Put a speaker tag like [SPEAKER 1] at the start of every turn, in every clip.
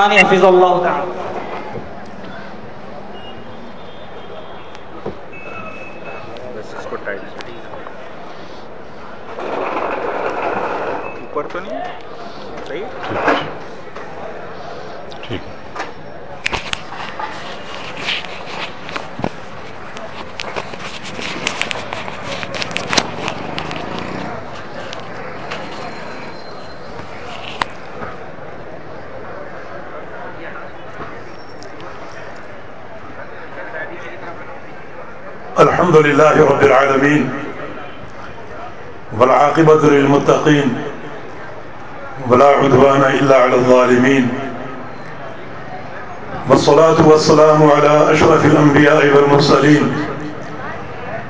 [SPEAKER 1] ثانی حفظ اللہ تعالی۔
[SPEAKER 2] اوپر تو نہیں صحیح
[SPEAKER 3] ٹھیک ہے
[SPEAKER 4] الحمد لله رب العالمين والعاقبة للمتقين ولا عدوان إلا على الظالمين والصلاة والسلام على أشرف الأنبياء والمرسلين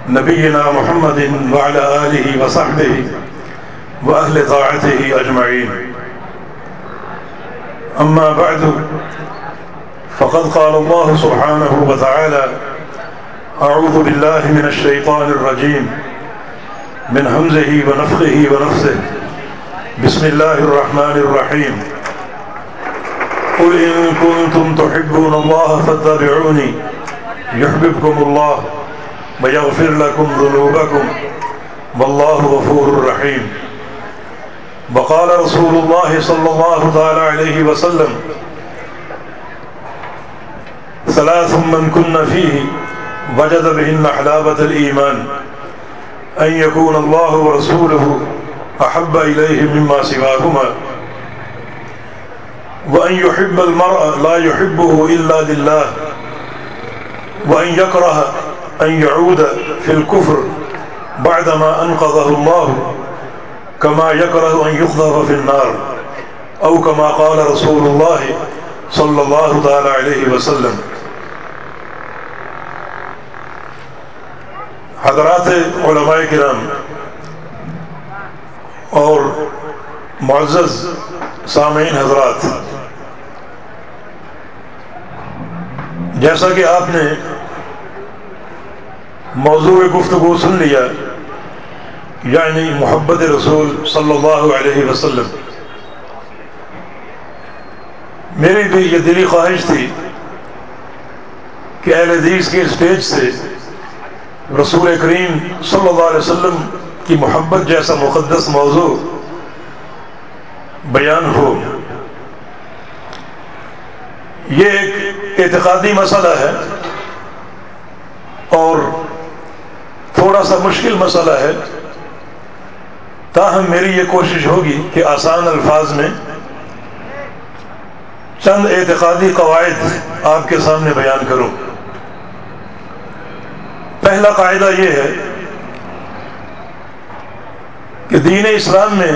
[SPEAKER 4] نبينا محمد وعلى آله وصحبه وأهل طاعته أجمعين. أما بعد، فقد قال الله سبحانه وتعالى أعوذ بالله من الشيطان الرجيم. من همزه ونفخه ونفسه. بسم الله الرحمن الرحيم. قل إن كنتم تحبون الله فاتبعوني يحببكم الله ويغفر لكم ذنوبكم والله غفور رحيم. وقال رسول الله صلى الله تعالى عليه وسلم ثلاث من كن فيه وجد بهن حلاوة الإيمان. أن يكون الله ورسوله أحب إليه مما سواهما. وأن يحب المرء لا يحبه إلا لله. وأن يكره أن يعود في الكفر بعدما أنقذه الله. كما يكره أن يخذف في النار. أو كما قال رسول الله صلى الله تعالى عليه وسلم. حضرات علماء کرام اور معزز سامعین حضرات، جیسا کہ آپ نے موضوع گفتگو سن لیا یعنی محبت رسول صلی اللہ علیہ وسلم۔ میری بھی یہ دلی خواہش تھی کہ اہل حدیث کے اسٹیج سے رسول کریم صلی اللہ علیہ وسلم کی محبت جیسا مقدس موضوع بیان ہو۔ یہ ایک اعتقادی مسئلہ ہے اور تھوڑا سا مشکل مسئلہ ہے۔ تاہم میری یہ کوشش ہوگی کہ آسان الفاظ میں چند اعتقادی قواعد آپ کے سامنے بیان کروں۔ پہلا قاعدہ یہ ہے کہ دین اسلام میں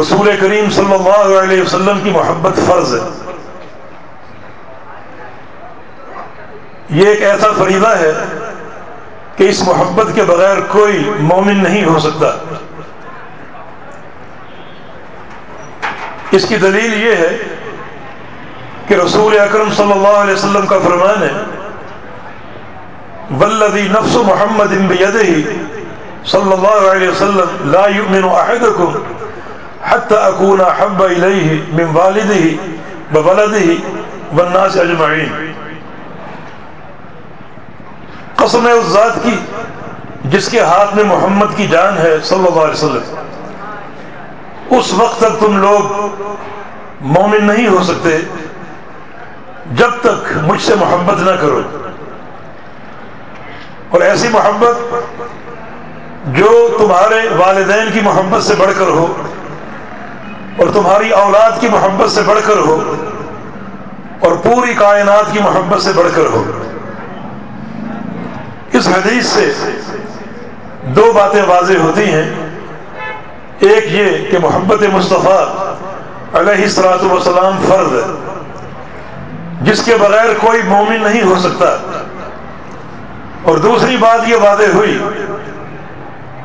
[SPEAKER 4] رسول کریم صلی اللہ علیہ وسلم کی محبت فرض ہے۔ یہ ایک ایسا فریضہ ہے کہ اس محبت کے بغیر کوئی مومن نہیں ہو سکتا۔ اس کی دلیل یہ ہے کہ رسول اکرم صلی اللہ علیہ وسلم کا فرمان ہے والذی نفس محمد بیدہ صلی اللہ علیہ وسلم لا یؤمن احدکم حتی اکون حب الیہ من والدہ بولدہ والناس اجمعین قسم ہے اس ذات کی جس کے ہاتھ میں محمد کی جان ہے صلی اللہ علیہ وسلم. اس وقت تک تم لوگ مومن نہیں ہو سکتے جب تک مجھ سے محبت نہ کرو۔ اور ایسی محبت جو تمہارے والدین کی محبت سے بڑھ کر ہو اور تمہاری اولاد کی محبت سے بڑھ کر ہو اور پوری کائنات کی محبت سے بڑھ کر ہو۔ اس حدیث سے دو باتیں واضح ہوتی ہیں۔ ایک یہ کہ محبت مصطفیٰ علیہ السلاۃ وسلام فرض ہے، جس کے بغیر کوئی مومن نہیں ہو سکتا۔ اور دوسری بات یہ واضح ہوئی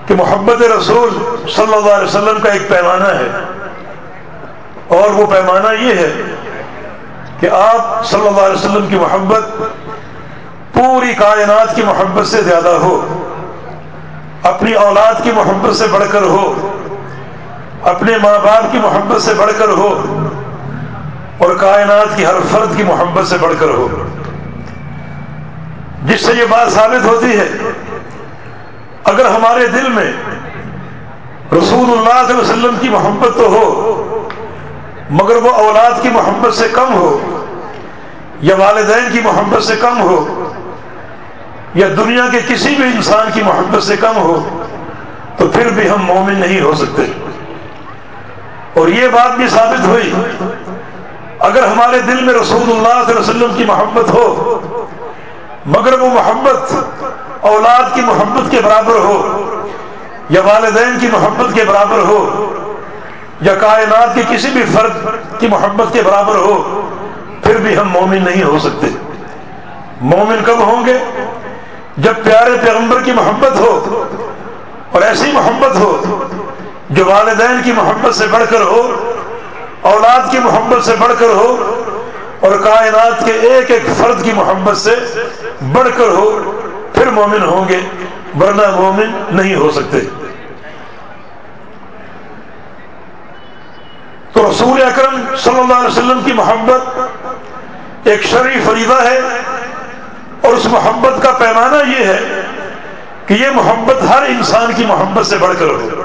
[SPEAKER 4] کہ محبت رسول صلی اللہ علیہ وسلم کا ایک پیمانہ ہے اور وہ پیمانہ یہ ہے کہ آپ صلی اللہ علیہ وسلم کی محبت پوری کائنات کی محبت سے زیادہ ہو، اپنی اولاد کی محبت سے بڑھ کر ہو، اپنے ماں باپ کی محبت سے بڑھ کر ہو، اور کائنات کی ہر فرد کی محبت سے بڑھ کر ہو۔ جس سے یہ بات ثابت ہوتی ہے، اگر ہمارے دل میں رسول اللہ علیہ وسلم کی محبت تو ہو، مگر وہ اولاد کی محبت سے کم ہو، یا والدین کی محبت سے کم ہو، یا دنیا کے کسی بھی انسان کی محبت سے کم ہو، تو پھر بھی ہم مومن نہیں ہو سکتے۔ اور یہ بات بھی ثابت ہوئی، اگر ہمارے دل میں رسول اللہ علیہ وسلم کی محبت ہو مگر وہ محبت اولاد کی محبت کے برابر ہو، یا والدین کی محبت کے برابر ہو، یا کائنات کے کسی بھی فرد کی محبت کے برابر ہو، پھر بھی ہم مومن نہیں ہو سکتے۔ مومن کب ہوں گے؟ جب پیارے پیغمبر کی محبت ہو، اور ایسی محبت ہو جو والدین کی محبت سے بڑھ کر ہو، اولاد کی محبت سے بڑھ کر ہو اور کائنات کے ایک ایک فرد کی محبت سے بڑھ کر ہو، پھر مومن ہوں گے، ورنہ مومن نہیں ہو سکتے۔ تو رسول اکرم صلی اللہ علیہ وسلم کی محبت ایک شرعی فریضہ ہے، اور اس محبت کا پیمانہ یہ ہے کہ یہ محبت ہر انسان کی محبت سے بڑھ کر ہو۔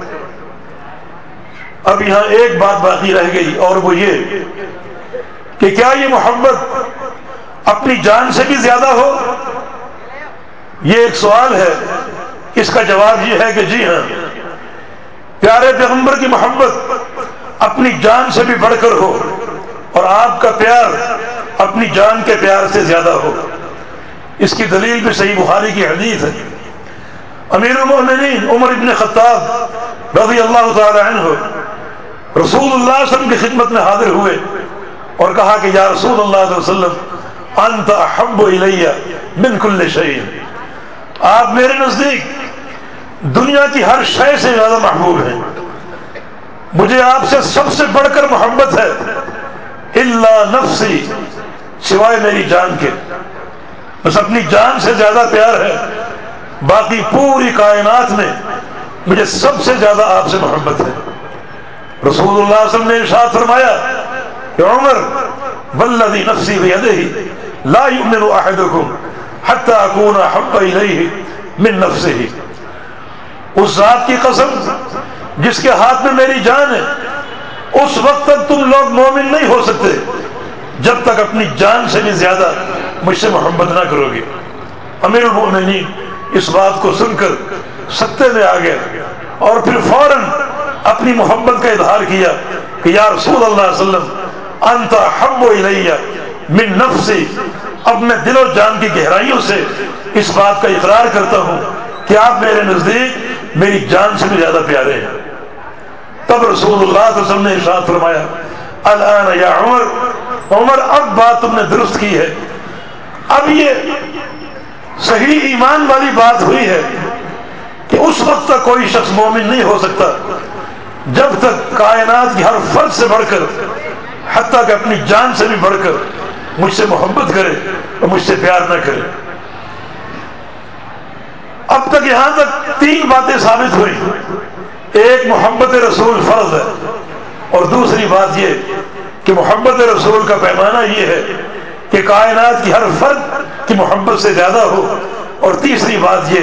[SPEAKER 4] اب یہاں ایک بات باقی رہ گئی، اور وہ یہ کہ کیا یہ محبت اپنی جان سے بھی زیادہ ہو؟ یہ ایک سوال ہے، اس کا جواب یہ ہے کہ جی ہاں۔ پیارے پیغمبر کی محبت اپنی جان سے بھی بڑھ کر ہو اور آپ کا پیار اپنی جان کے پیار سے زیادہ ہو۔ اس کی دلیل بھی صحیح بخاری کی حدیث ہے۔ امیر المؤمنین عمر ابن خطاب رضی اللہ تعالی عنہ رسول اللہ علیہ وسلم کی خدمت میں حاضر ہوئے۔ اور کہا کہ یا رسول اللہ علیہ وسلم، انت احب الیہ من کل شیء۔ آپ میرے نزدیک دنیا کی ہر شے سے زیادہ محبوب ہیں۔ مجھے آپ سے سب سے بڑھ کر محبت ہے۔ اللہ نفسی، سوائے میری جان کے۔ بس اپنی جان سے زیادہ پیار ہے۔ باقی پوری کائنات میں مجھے سب سے زیادہ آپ سے محبت ہے۔ رسول اللہ علیہ وسلم نے ارشاد فرمایا کہ عمر والذی نفسی بیدہ لا یؤمن احدکم حتی اکون حب الیہ من نفسه. اس ذات کی قسم جس کے ہاتھ میں میری جان ہے، اس وقت تک تم لوگ مومن نہیں ہو سکتے جب تک اپنی جان سے بھی زیادہ مجھ سے محبت نہ کرو گے۔ امیر المؤمنین، اس بات کو سن کر ستے میں آ گیا اور پھر فوراً اپنی محبت کا اظہار کیا کہ یا رسول اللہ علیہ وسلم انت حب الیہ من نفسی۔ اب میں دل و جان کی گہرائیوں سے اس بات کا اقرار کرتا ہوں کہ آپ میرے نزدیک میری جان سے بھی زیادہ پیارے ہیں۔ تب رسول اللہ صلی اللہ علیہ وسلم نے ارشاد فرمایا، الان یا عمر عمر، اب بات تم نے درست کی ہے۔ اب یہ صحیح ایمان والی بات ہوئی ہے کہ اس وقت تک کوئی شخص مومن نہیں ہو سکتا۔ جب تک کائنات کی ہر فرد سے بڑھ کر حتیٰ کہ اپنی جان سے بھی بڑھ کر مجھ سے محبت کرے اور مجھ سے پیار نہ کرے۔ اب تک یہاں تک تین باتیں ثابت ہوئی ایک محبت رسول فرض ہے اور دوسری بات یہ کہ محبت رسول کا پیمانہ یہ ہے کہ کائنات کی ہر فرد کی محبت سے زیادہ ہو۔ اور تیسری بات یہ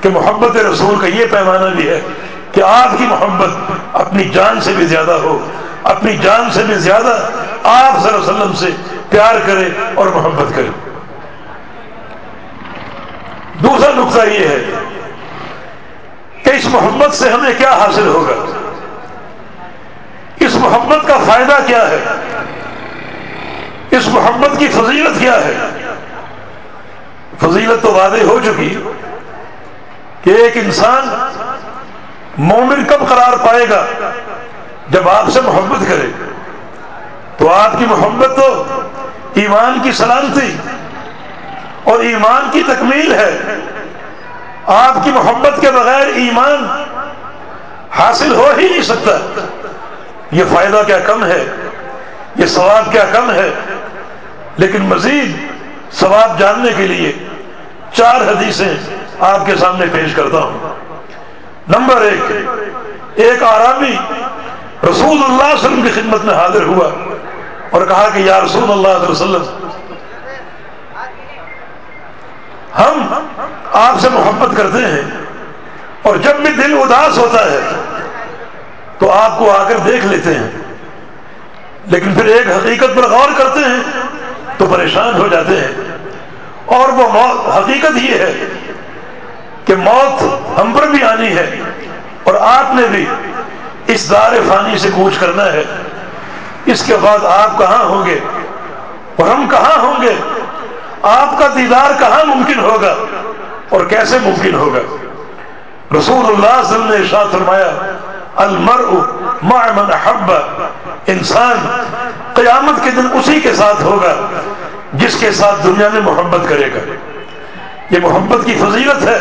[SPEAKER 4] کہ محبت رسول کا یہ پیمانہ بھی ہے کہ آپ کی محبت اپنی جان سے بھی زیادہ ہو۔ اپنی جان سے بھی زیادہ آپ صلی اللہ علیہ وسلم سے پیار کرے اور محبت کرے۔ دوسرا نقطہ یہ ہے کہ اس محبت سے ہمیں کیا حاصل ہوگا؟ اس محبت کا فائدہ کیا ہے؟ اس محبت کی فضیلت کیا ہے؟ فضیلت تو واضح ہو چکی کہ ایک انسان مومن کب قرار پائے گا؟ جب آپ سے محبت کرے۔ تو آپ کی محبت تو ایمان کی سلامتی اور ایمان کی تکمیل ہے۔ آپ کی محبت کے بغیر ایمان حاصل ہو ہی نہیں سکتا۔ یہ فائدہ کیا کم ہے؟ یہ ثواب کیا کم ہے؟ لیکن مزید ثواب جاننے کے لیے چار حدیثیں آپ کے سامنے پیش کرتا ہوں۔ نمبر ایک ایک آرامی رسول اللہ صلی اللہ علیہ وسلم کی خدمت میں حاضر ہوا اور کہا کہ یا رسول اللہ علیہ وسلم، ہم آپ سے محبت کرتے ہیں اور جب بھی دل اداس ہوتا ہے تو آپ کو آ کر دیکھ لیتے ہیں، لیکن پھر ایک حقیقت پر غور کرتے ہیں تو پریشان ہو جاتے ہیں۔ اور وہ موت، حقیقت یہ ہے کہ موت ہم پر بھی آنی ہے اور آپ نے بھی اس دار فانی سے کوچ کرنا ہے۔ اس کے بعد آپ کہاں ہوں گے؟ اور ہم کہاں ہوں گے؟ آپ کا دیدار کہاں ممکن ہوگا؟ اور کیسے ممکن ہوگا؟ رسول اللہ صلی اللہ علیہ وسلم نے ارشاد فرمایا، المرء مع من احب، انسان قیامت کے دن اسی کے ساتھ ہوگا جس کے ساتھ دنیا میں محبت کرے گا۔ یہ محبت کی فضیلت ہے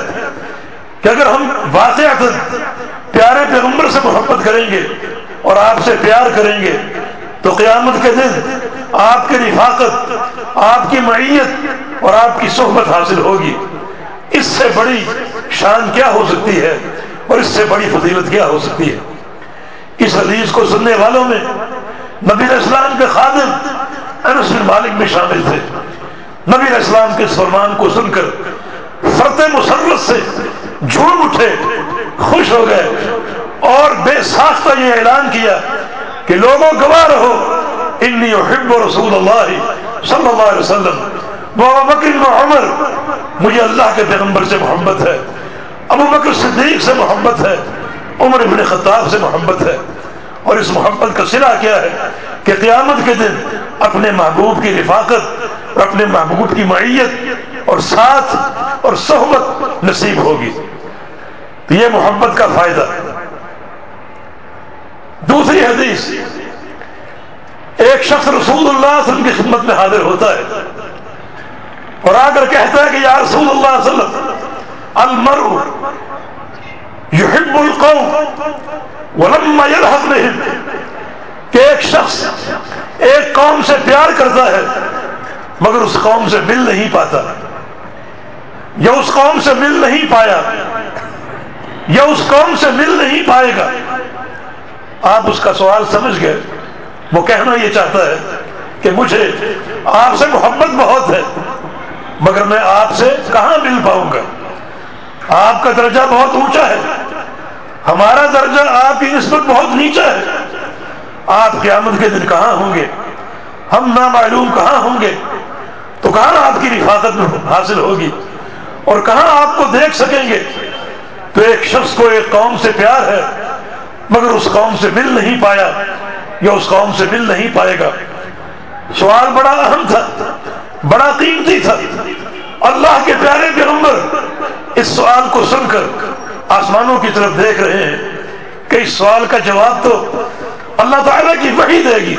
[SPEAKER 4] کہ اگر ہم واقع پیارے پیغمبر سے محبت کریں گے اور آپ سے پیار کریں گے تو قیامت کے دن آپ کی رفاقت، آپ کی معیت اور آپ کی صحبت حاصل ہوگی۔ اس سے بڑی شان کیا ہو سکتی ہے اور اس سے بڑی فضیلت کیا ہو سکتی ہے؟ اس حدیث کو سننے والوں میں نبی اسلام کے خادم انس بن مالک بھی شامل تھے۔ نبی اسلام کے فرمان کو سن کر فرت مسرت سے جھوم اٹھے۔ خوش ہو گئے اور بے ساختہ یہ اعلان کیا کہ لوگوں گواہ رہو، انی احب رسول اللہ صلی اللہ علیہ وسلم۔ بکر عمر، مجھے اللہ کے پیغمبر سے محبت ہے۔ ابو بکر صدیق سے محبت ہے۔ عمر ابن خطاب سے محبت ہے۔ اور اس محبت کا سلا کیا ہے کہ قیامت کے دن اپنے محبوب کی رفاقت اور اپنے محبوب کی معیت اور ساتھ اور صحبت نصیب ہوگی۔ یہ محبت کا فائدہ۔ دوسری حدیث، ایک شخص رسول اللہ صلی اللہ علیہ وسلم کی خدمت میں حاضر ہوتا ہے اور آ کر کہتا ہے کہ یا رسول اللہ صلی اللہ علیہ وسلم، المرء یحب القوم ولما يلحق بهم کہ ایک شخص ایک قوم سے پیار کرتا ہے مگر اس قوم سے مل نہیں پاتا۔ یا اس قوم سے مل نہیں پایا۔ یا اس قوم سے مل نہیں پائے گا۔ آپ اس کا سوال سمجھ گئے۔ وہ کہنا یہ چاہتا ہے کہ مجھے آپ سے محبت بہت ہے، مگر میں آپ سے کہاں مل پاؤں گا؟ آپ کا درجہ بہت اونچا ہے۔ ہمارا درجہ آپ کی نسبت بہت نیچا ہے۔ آپ قیامت کے دن کہاں ہوں گے؟ ہم نامعلوم کہاں ہوں گے؟ تو کہاں آپ کی رفاقت حاصل ہوگی؟ اور کہاں آپ کو دیکھ سکیں گے؟ تو ایک شخص کو ایک قوم سے پیار ہے، مگر اس قوم سے مل نہیں پایا، یا اس قوم سے مل نہیں پائے گا۔ سوال بڑا اہم تھا، بڑا قیمتی تھا۔ اللہ کے پیارے پیغمبر، اس سوال کو سن کر آسمانوں کی طرف دیکھ رہے ہیں کہ اس سوال کا جواب تو اللہ تعالیٰ کی وحی دے گی۔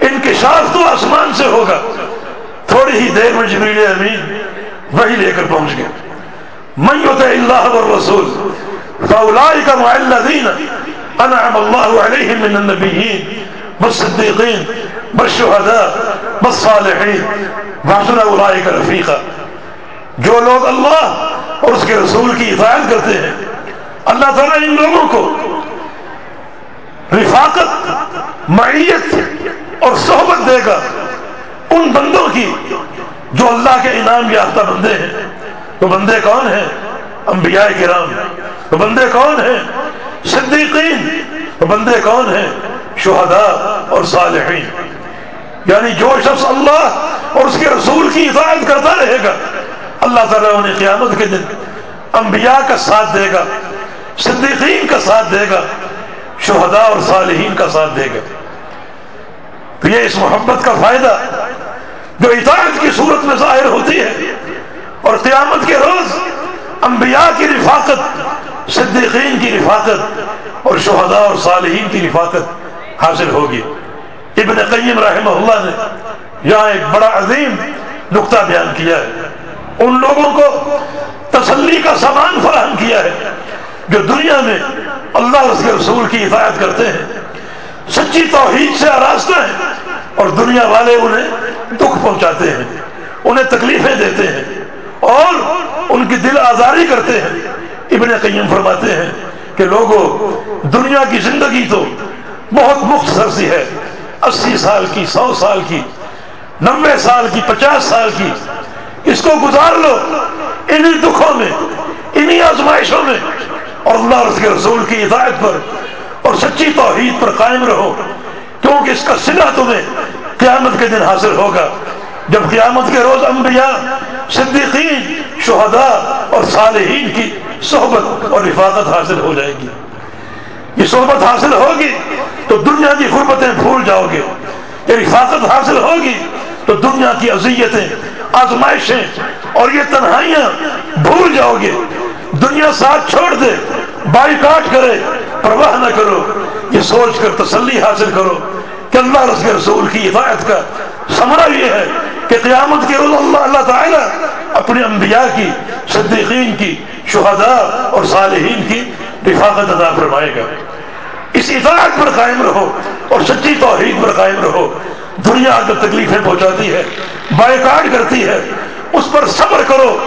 [SPEAKER 4] انکشاف تو آسمان سے ہوگا۔ تھوڑی ہی دیر میں جبریل امین وہی لے کر پہنچ گئے۔ من يطع الله والرسول فاولئك مع الذين انعم الله عليهم من النبيين والصديقين والشهداء والصالحين. وحسن اولئك رفيقا. جو لوگ اللہ اور اس کے رسول کی اطاعت کرتے ہیں، اللہ تعالیٰ ان لوگوں کو رفاقت، معیت اور صحبت دے گا۔ ان بندوں کی جو اللہ کے انعام یافتہ بندے ہیں تو بندے کون ہیں؟ انبیاء کرام. تو بندے کون ہیں؟ صدیقین. تو بندے کون ہیں؟ شہداء اور صالحین. یعنی جو شخص اللہ اور اس کے رسول کی اطاعت کرتا رہے گا، اللہ تعالیٰ انہیں قیامت کے دن انبیاء کا ساتھ دے گا، صدیقین کا ساتھ دے گا، شہداء اور صالحین کا ساتھ دے گا۔ تو یہ اس محبت کا فائدہ جو اطاعت کی صورت میں ظاہر ہوتی ہے اور قیامت کے روز انبیاء کی رفاقت، صدیقین کی رفاقت اور شہداء اور صالحین کی رفاقت حاصل ہوگی۔ ابن قیم رحمہ اللہ نے یہاں ایک بڑا عظیم نقطہ بیان کیا ہے۔ ان لوگوں کو تسلی کا سامان فراہم کیا ہے جو دنیا میں اللہ اس کے رسول کی حفاظت کرتے ہیں۔ سچی توحید سے آراستہ ہیں اور دنیا والے انہیں دکھ پہنچاتے ہیں، انہیں تکلیفیں دیتے ہیں۔ اور ان کی دل آزاری کرتے ہیں۔ ابن قیم فرماتے ہیں کہ لوگوں دنیا کی زندگی تو بہت مختصر سی ہے۔ اسی سال کی، سو سال کی نبے سال کی، پچاس سال کی۔ اس کو گزار لو۔ انہی دکھوں میں، انہی آزمائشوں میں۔ اور اللہ کے رسول کی ہدایت پر اور سچی توحید پر قائم رہو۔ کیونکہ اس کا سلا تمہیں قیامت کے دن حاصل ہوگا۔ جب قیامت کے روز انبیاء صدیقین، شہداء اور صالحین کی صحبت اور حفاظت حاصل ہو جائے گی۔ یہ صحبت حاصل ہوگی تو دنیا کی غربتیں بھول جاؤ گے۔ یہ حفاظت حاصل ہوگی تو دنیا کی اذیتیں، آزمائشیں اور یہ تنہائیاں بھول جاؤ گے۔ دنیا ساتھ چھوڑ دے بائی کاٹ کرے، پرواہ نہ کرو۔ یہ سوچ کر تسلی حاصل کرو کہ اللہ رس کے رسول کی ہدایت کا سمرا یہ ہے کہ قیامت کے روز اللہ اللہ تعالیٰ اپنے انبیاء کی، صدیقین کی، شہداء اور صالحین کی رفاقت ادا فرمائے گا۔ اس اطاعت پر قائم رہو اور سچی توحید پر قائم رہو۔ دنیا اگر تکلیفیں پہنچاتی ہے، بائیکاٹ کرتی ہے، اس پر صبر کرو،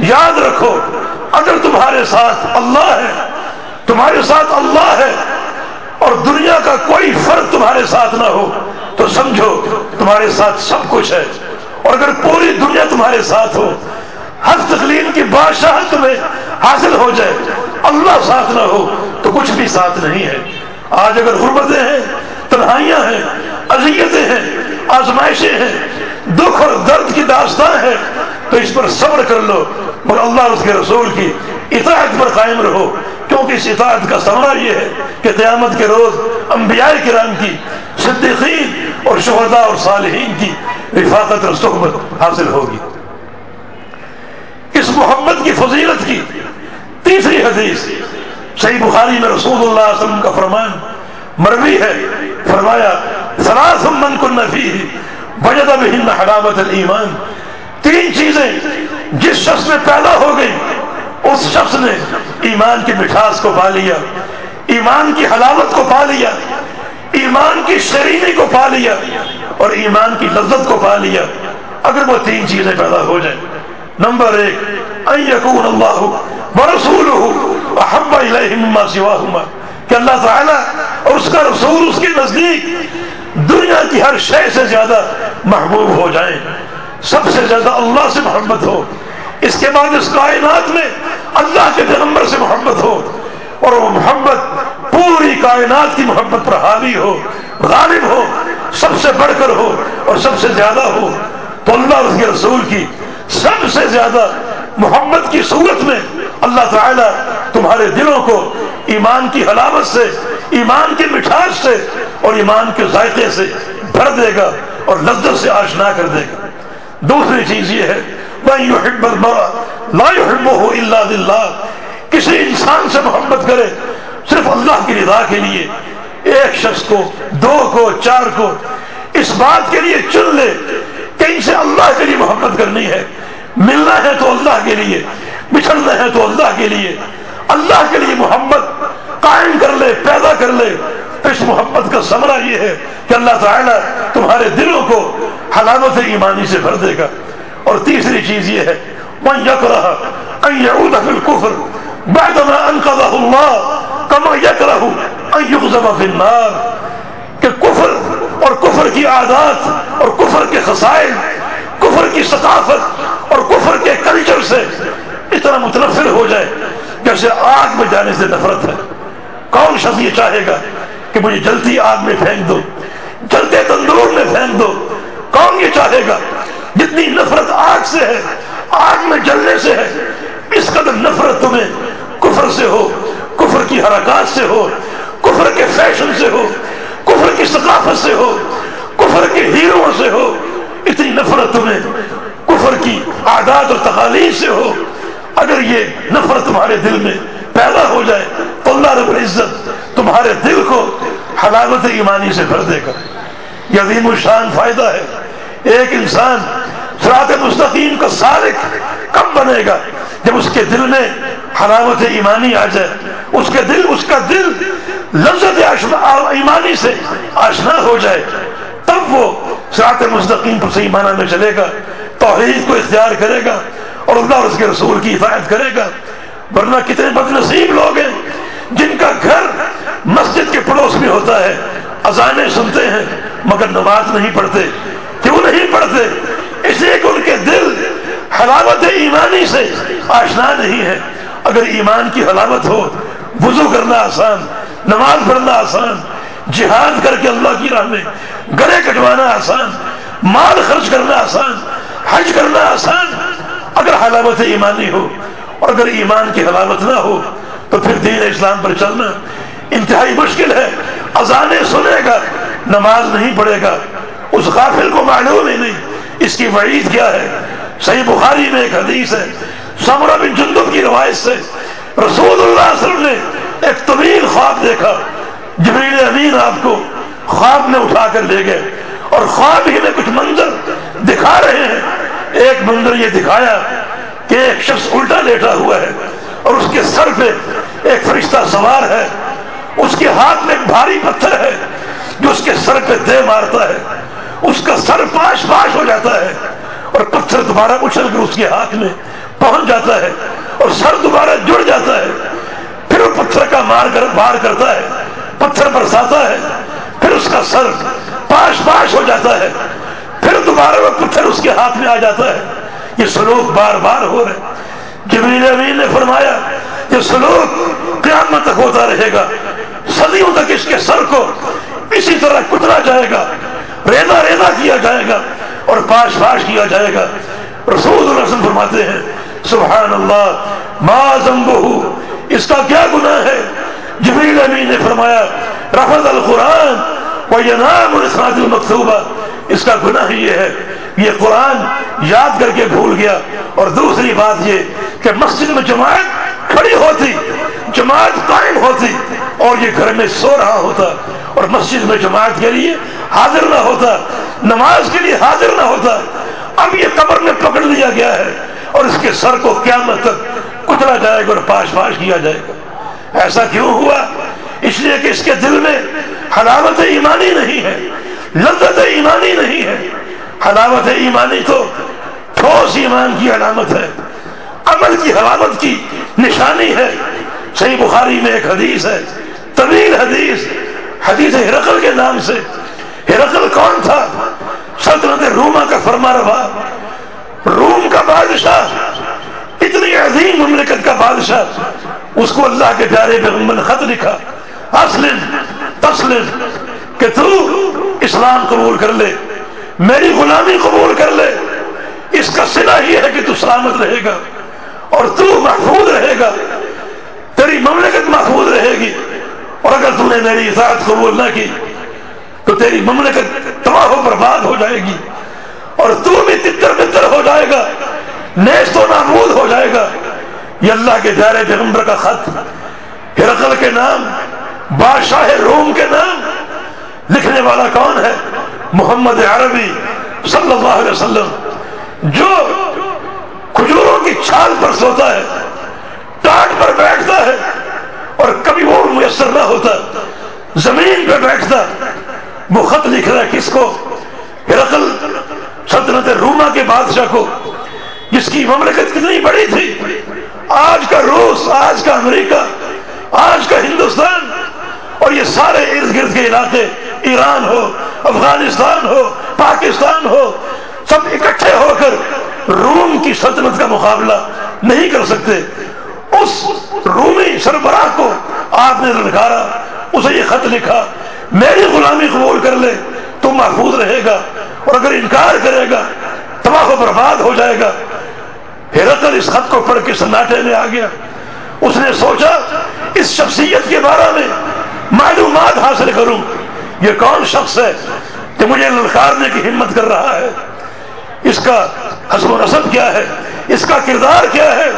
[SPEAKER 4] یاد رکھو، اگر تمہارے ساتھ اللہ ہے، تمہارے ساتھ اللہ ہے اور دنیا کا کوئی فرق تمہارے ساتھ نہ ہو، تو سمجھو تمہارے ساتھ سب کچھ ہے۔ اور اگر پوری دنیا تمہارے ساتھ ہو، ہر تقلیم کی بادشاہ تمہیں حاصل ہو جائے، اللہ ساتھ نہ ہو، تو کچھ بھی ساتھ نہیں ہے۔ آج اگر غربتیں ہیں، تنہائیاں ہیں، اذیتیں ہیں، آزمائشیں ہیں، دکھ اور درد کی داستان ہے تو اس پر صبر کر لو۔ مگر اللہ اس کے رسول کی اطاعت پر قائم رہو۔ کیونکہ اس اطاعت کا سمرا یہ ہے کہ قیامت کے روز انبیاء کرام کی صدیقین اور شہداء اور صالحین کی رفاقت اور صحبت حاصل ہوگی۔ اس محمد کی فضیلت کی تیسری حدیث صحیح بخاری میں رسول اللہ علیہ وسلم کا فرمان مروی ہے۔ فرمایا سراث من کن فی وجد بہن حلاوت الایمان۔ تین چیزیں جس شخص میں پیدا ہو گئی، اس شخص نے ایمان کی مٹھاس کو پا لیا، ایمان کی حلاوت کو پا لیا ایمان کی شرینی کو پا لیا اور ایمان کی لذت کو پا لیا۔ اگر وہ تین چیزیں پیدا ہو جائیں۔ نمبر ایک، ان یکون اللہ ورسولہ احب الیہ مما سواہما۔ کہ اللہ تعالیٰ اور اس کا رسول اس کے نزدیک دنیا کی ہر شے سے زیادہ محبوب ہو جائیں۔ سب سے زیادہ اللہ سے محبت ہو۔ اس کے بعد اس کائنات میں اللہ کے پیغمبر سے محبت ہو۔ اور وہ محبت پوری کائنات کی محبت پر حاوی ہو، غالب ہو، سب سے بڑھ کر ہو اور سب سے زیادہ ہو۔ تو اللہ اور اس کے رسول کی سب سے زیادہ محبت کی صورت میں اللہ تعالیٰ تمہارے دلوں کو ایمان کی حلاوت سے، ایمان کی مٹھاس سے اور ایمان کے ذائقے سے بھر دے گا اور لذت سے آشنا کر دے گا۔ دوسری چیز یہ ہے کسی انسان سے محبت کرے صرف اللہ کی رضا کے لیے ایک شخص کو، دو کو، چار کو اس بات کے لیے چن لے کہ ان سے اللہ کے لیے محبت کرنی ہے۔ ملنا ہے تو اللہ کے لیے، بچھڑنا ہے تو اللہ کے لیے۔ اللہ کے لیے محبت قائم کر لے، پیدا کر لے۔ اس محبت کا سمرا یہ ہے کہ اللہ تعالیٰ تمہارے دلوں کو حلامت ایمانی سے بھر دے گا۔ اور تیسری چیز یہ ہے، من يكره ان يعود في الكفر بعدما انقذه الله كما يكره ان يغزب النار، کہ کفر اور کفر کی عادات اور کفر کے خسائل، کفر کی ثقافت اور کفر کے کلچر سے اتنا متنفر ہو جائے جیسے آگ میں جانے سے نفرت ہے۔ کون شخص یہ چاہے گا کہ مجھے جلتی آگ میں پھینک دو جلتے تندور میں پھینک دو؟ کون یہ چاہے گا؟ جتنی نفرت آگ سے ہے، آگ میں جلنے سے ہے، اس قدر نفرت تمہیں کفر سے ہو۔ کفر کی حرکات سے ہو، کفر کے فیشن سے ہو، کفر کی ثقافت سے ہو، کفر کے ہیرو سے ہو، اتنی نفرت تمہیں کفر کی عادات اور تقالید سے ہو۔ اگر یہ نفرت تمہارے دل میں پیدا ہو جائے تو اللہ رب العزت تمہارے دل کو حلاوت ایمانی سے بھر دے گا۔ یہ عظیم الشان فائدہ ہے۔ ایک انسان سرات مستقیم کا سالک کب بنے گا جب اس کے دل میں حلاوت ایمانی آ جائے؟ اس کے دل، اس کا دل لذت ایمانی سے آشنا ہو جائے۔ تب وہ سرات مستقیم پر صحیح معنی میں چلے گا، توحید کو اختیار کرے گا اور اللہ اور اس کے رسول کی حفاظت کرے گا۔ ورنہ کتنے بد نصیب لوگ ہیں جن کا گھر مسجد کے پڑوس میں ہوتا ہے، اذانیں سنتے ہیں مگر نماز نہیں پڑھتے۔ کیوں نہیں پڑھتے؟ اس لیے کہ ان کے دل حلاوت ایمانی سے آشنا نہیں ہے۔ اگر ایمان کی حلاوت ہو، وضو کرنا آسان، نماز پڑھنا آسان، جہاد کر کے اللہ کی راہ میں گلے کٹوانا آسان، مال خرچ کرنا آسان، حج کرنا آسان، اگر حلاوت ایمانی ہو اور اگر ایمان کی حلاوت نہ ہو، تو پھر دین اسلام پر چلنا انتہائی مشکل ہے۔ اذانے سنے گا، نماز نہیں پڑھے گا۔ اس غافل کو معلوم ہی نہیں اس کی وعید کیا ہے؟ صحیح بخاری میں ایک حدیث ہے، سمرہ بن جندب کی روایت سے رسول اللہ صلی اللہ علیہ وسلم نے ایک طویل خواب دیکھا۔ جبریل امین آپ کو خواب میں اٹھا کر لے گئے اور خواب ہی میں کچھ منظر دکھا رہے ہیں۔ ایک منظر یہ دکھایا کہ ایک شخص الٹا لیٹا ہوا ہے اور اس کے سر پہ ایک فرشتہ سوار ہے۔ اس کے ہاتھ میں ایک بھاری پتھر ہے جو اس کے سر پہ دے مارتا ہے۔ اس کا سر پاش پاش ہو جاتا ہے اور پتھر دوبارہ اچھل کر اس کے ہاتھ میں پہنچ جاتا ہے اور سر دوبارہ جڑ جاتا ہے۔ پھر وہ پتھر کا مار کر بار کرتا ہے، پتھر برساتا ہے، پھر اس کا سر پاش پاش ہو جاتا ہے۔ پھر دوبارہ وہ پتھر اس کے ہاتھ میں آ جاتا ہے۔ یہ سلوک بار بار ہو رہے جبریل امین نے فرمایا، یہ سلوک قیامت تک ہوتا رہے گا۔ صدیوں تک اس کے سر کو اسی طرح کترا جائے گا۔ ریزا ریزا کیا جائے گا اور پاش پاش کیا جائے گا۔ رسول اللہ وسلم فرماتے ہیں، سبحان اللہ، ما ذنبہ اس کا کیا گناہ ہے؟ جبریل امین نے فرمایا، رفض القرآن وینام الاسناد المکتوبہ۔ اس کا گناہ یہ ہے، یہ قرآن یاد کر کے بھول گیا۔ اور دوسری بات یہ کہ مسجد میں جماعت کھڑی ہوتی۔ جماعت قائم ہوتی اور یہ گھر میں سو رہا ہوتا اور مسجد میں جماعت کے لیے حاضر نہ ہوتا، نماز کے لیے حاضر نہ ہوتا۔ اب یہ قبر میں پکڑ لیا گیا ہے اور اس کے سر کو قیامت تک کترا جائے گا اور پاش پاش کیا جائے گا۔ ایسا کیوں ہوا؟ اس لیے کہ اس کے دل میں حلاوت ایمانی نہیں ہے، لذت ایمانی نہیں ہے۔ حلاوت ایمانی تو ٹھوس ایمان کی علامت ہے، عمل کی حلاوت کی نشانی ہے۔ صحیح بخاری میں ایک حدیث ہے، طویل حدیث حدیث ہرقل کے نام سے۔ ہرقل کون تھا؟ سلطنت روما کا فرما روا۔ روم کا بادشاہ، اتنی عظیم مملکت کا بادشاہ۔ اس کو اللہ کے پیارے پیغمبر خط لکھا۔ اسلم، تسلم، کہ تو اسلام قبول کر لے، میری غلامی قبول کر لے۔ اس کا سلا یہ ہے کہ تو سلامت رہے گا اور تو محفوظ رہے گا۔ تیری مملکت محفوظ رہے گی اور اگر تو نے میری اطاعت قبول نہ کی تو تیری مملکت تباہ و برباد ہو جائے گی اور تو بھی تتر بتر ہو جائے گا، نیست و نابود ہو جائے گا۔ یہ اللہ کے پیارے پیغمبر کا خط، ہرقل کے نام، بادشاہ روم کے نام، لکھنے والا کون ہے؟ محمد عربی صلی اللہ علیہ وسلم، جو کھجوروں کی چھال پر سوتا ہے۔ ٹاٹ پر بیٹھتا ہے اور کبھی وہ میسر نہ ہوتا، زمین پہ بیٹھتا۔ وہ خط لکھ رہا ہے کس کو؟ ہرقل سلطنت روما کے بادشاہ کو، جس کی مملکت کتنی بڑی تھی۔ آج کا روس، آج کا امریکہ، آج کا ہندوستان۔ اور یہ سارے ارد گرد کے علاقے، ایران ہو، افغانستان ہو، پاکستان ہو، سب اکٹھے ہو کر روم کی سلطنت کا مقابلہ نہیں کر سکتے۔ اس رومی سربراہ کو آپ نے للکارا اسے یہ خط لکھا، میری غلامی قبول کر لے، تو محفوظ رہے گا اور اگر انکار کرے گا، تباہ و برباد ہو جائے گا۔ ہرقل اس خط کو پڑھ کے سناٹے میں آ گیا۔ اس نے سوچا، اس شخصیت کے بارے میں معلومات حاصل کروں۔ یہ کون شخص ہے کہ مجھے للکارنے کی ہمت کر رہا ہے؟ اس کا حسب و نصب کیا ہے؟ اس کا کردار کیا ہے؟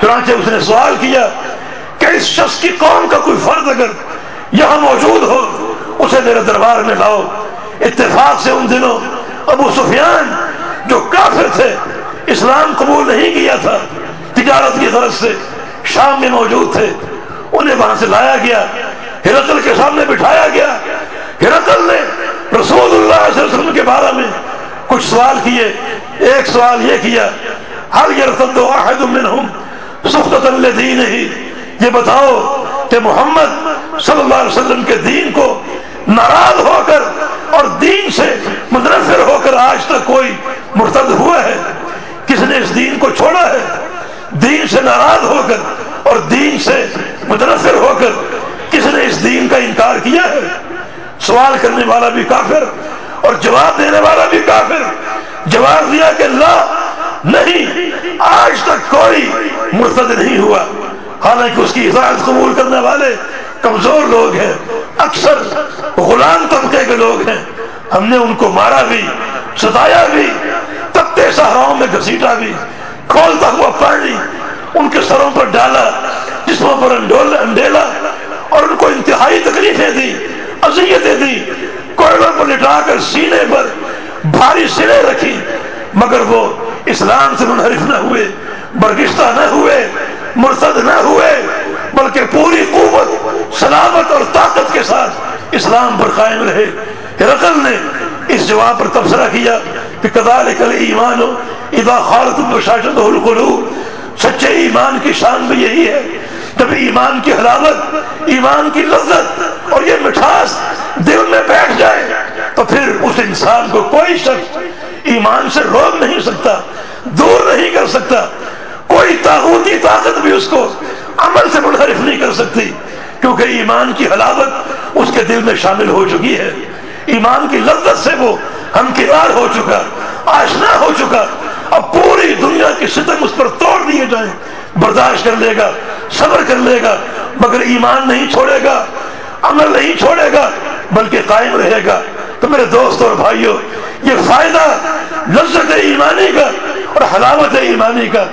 [SPEAKER 4] چنانچہ اس نے سوال کیا کہ اس شخص کی قوم کا کوئی فرد اگر یہاں موجود ہو، اسے میرے دربار میں لاؤ۔ اتفاق سے ان دنوں ابو سفیان، جو کافر تھے، اسلام قبول نہیں کیا تھا، تجارت کی غرض سے شام میں موجود تھے۔ انہیں وہاں سے لایا گیا، ہرقل کے سامنے بٹھایا گیا۔ ہرقل نے رسول اللہ صلی اللہ علیہ وسلم کے بارے میں کچھ سوال کیے۔ ایک سوال یہ کیا حل یرتد واحد منہم سخت دین ہی۔ یہ بتاؤ کہ محمد صلی اللہ علیہ وسلم کے دین کو ناراض ہو کر اور دین سے متنفر ہو کر آج تک کوئی مرتد ہوا ہے؟ کس نے اس دین کو چھوڑا ہے؟ دین سے ناراض ہو کر اور دین سے متنفر ہو کر کس نے اس دین کا انکار کیا ہے؟ سوال کرنے والا بھی کافر اور جواب دینے والا بھی کافر۔ جواب دیا کہ اللہ نہیں۔ آج تک کوئی مرتد نہیں ہوا۔ حالانکہ اس کی ہدایت قبول کرنے والے کمزور لوگ ہیں۔ اکثر غلام طبقے کے لوگ ہیں۔ ہم نے ان کو مارا بھی، ستایا بھی تبتے سہراؤں میں گھسیٹا بھی، کھولتا ہوا پانی ان کے سروں پر ڈالا، جسموں پر انڈیلا، اور ان کو انتہائی تکلیفیں دی اذیتیں دی کوئلوں پر لٹا کر سینے پر بھاری سرے رکھی مگر وہ اسلام سے منحرف نہ ہوئے، برگشتہ نہ ہوئے مرتد نہ ہوئے، بلکہ پوری قوت، سلامت اور طاقت کے ساتھ اسلام پر قائم رہے۔ رقل نے اس جواب پر تبصرہ کیا کہ کدال کل ایمان ہو ادا خالت بشاشت القلوب۔ سچے ایمان کی شان بھی یہی ہے، جب ایمان کی حلاوت، ایمان کی لذت اور یہ مٹھاس دل میں بیٹھ جائے، تو پھر اس انسان کو کوئی شخص ایمان سے روک نہیں سکتا، دور نہیں کر سکتا۔ کوئی تاغوتی طاقت بھی اس کو عمل سے منحرف نہیں کر سکتی، کیونکہ ایمان کی حلاوت اس کے دل میں شامل ہو چکی ہے۔ ایمان کی لذت سے وہ ہم کنار ہو چکا، آشنا ہو چکا۔ اب پوری دنیا کی ستم اس پر توڑ دیے جائیں۔ برداشت کر لے گا، صبر کر لے گا، مگر ایمان نہیں چھوڑے گا، عمل نہیں چھوڑے گا۔ بلکہ قائم رہے گا۔ تو میرے دوست اور بھائیوں یہ فائدہ لذت ایمانی کا اور حلاوت ایمانی کا۔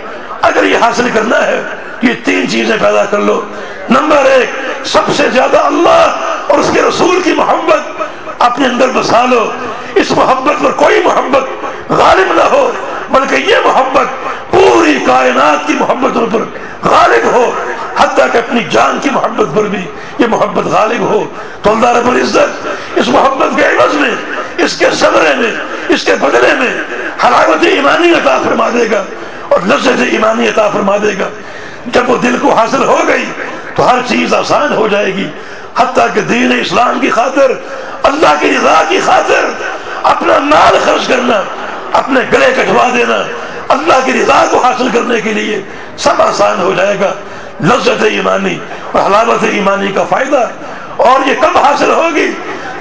[SPEAKER 4] اگر یہ حاصل کرنا ہے یہ تین چیزیں پیدا کر لو۔ نمبر ایک، سب سے زیادہ اللہ اور اس کے رسول کی محبت اپنے اندر بسا لو۔ اس محبت پر کوئی محبت غالب نہ ہو۔ بلکہ یہ محبت پوری کائنات کی محبتوں پر غالب ہو، حتیٰ کہ اپنی جان کی محبت پر بھی یہ محبت غالب ہو۔ تو اللہ رب العزت اس محبت کے عوض میں، اس کے صبرے میں، اس کے بدلے میں حلاوت ایمانی عطا فرما دے گا اور لذت ایمانی عطا فرما دے گا۔ جب وہ دل کو حاصل ہو گئی تو ہر چیز آسان ہو جائے گی۔ حتیٰ کہ دین اسلام کی خاطر، اللہ کی رضا کی خاطر اپنا مال خرچ کرنا اپنے گلے کٹوا دینا، اللہ کی رضا کو حاصل کرنے کے لیے سب آسان ہو جائے گا۔ لذت ایمانی اور حلاوت ایمانی کا فائدہ اور یہ کب حاصل ہوگی؟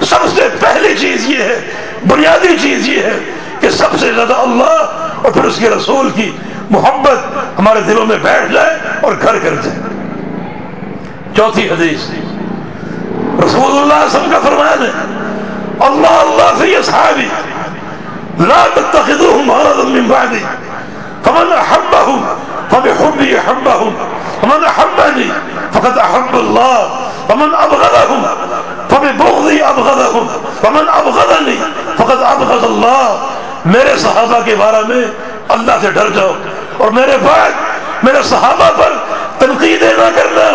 [SPEAKER 4] سب سے پہلی چیز یہ ہے، بنیادی چیز یہ ہے کہ سب سے زیادہ اللہ اور پھر اس کے رسول کی محبت ہمارے دلوں میں بیٹھ جائے اور گھر کر جائے۔ چوتھی حدیث، رسول اللہ وسلم کا فرمان ہے، اللہ اللہ فی اصحابی لا تتخذوهم غرضا من بعدي. فمن احبهم فبحبي احبهم ومن احبني فقد احب الله. ومن ابغضهم فببغضي ابغضهم ومن ابغضني فقد ابغض الله. میرے صحابہ کے بارے میں اللہ سے ڈر جاؤ اور میرے بعد میرے صحابہ پر تنقید نہ کرنا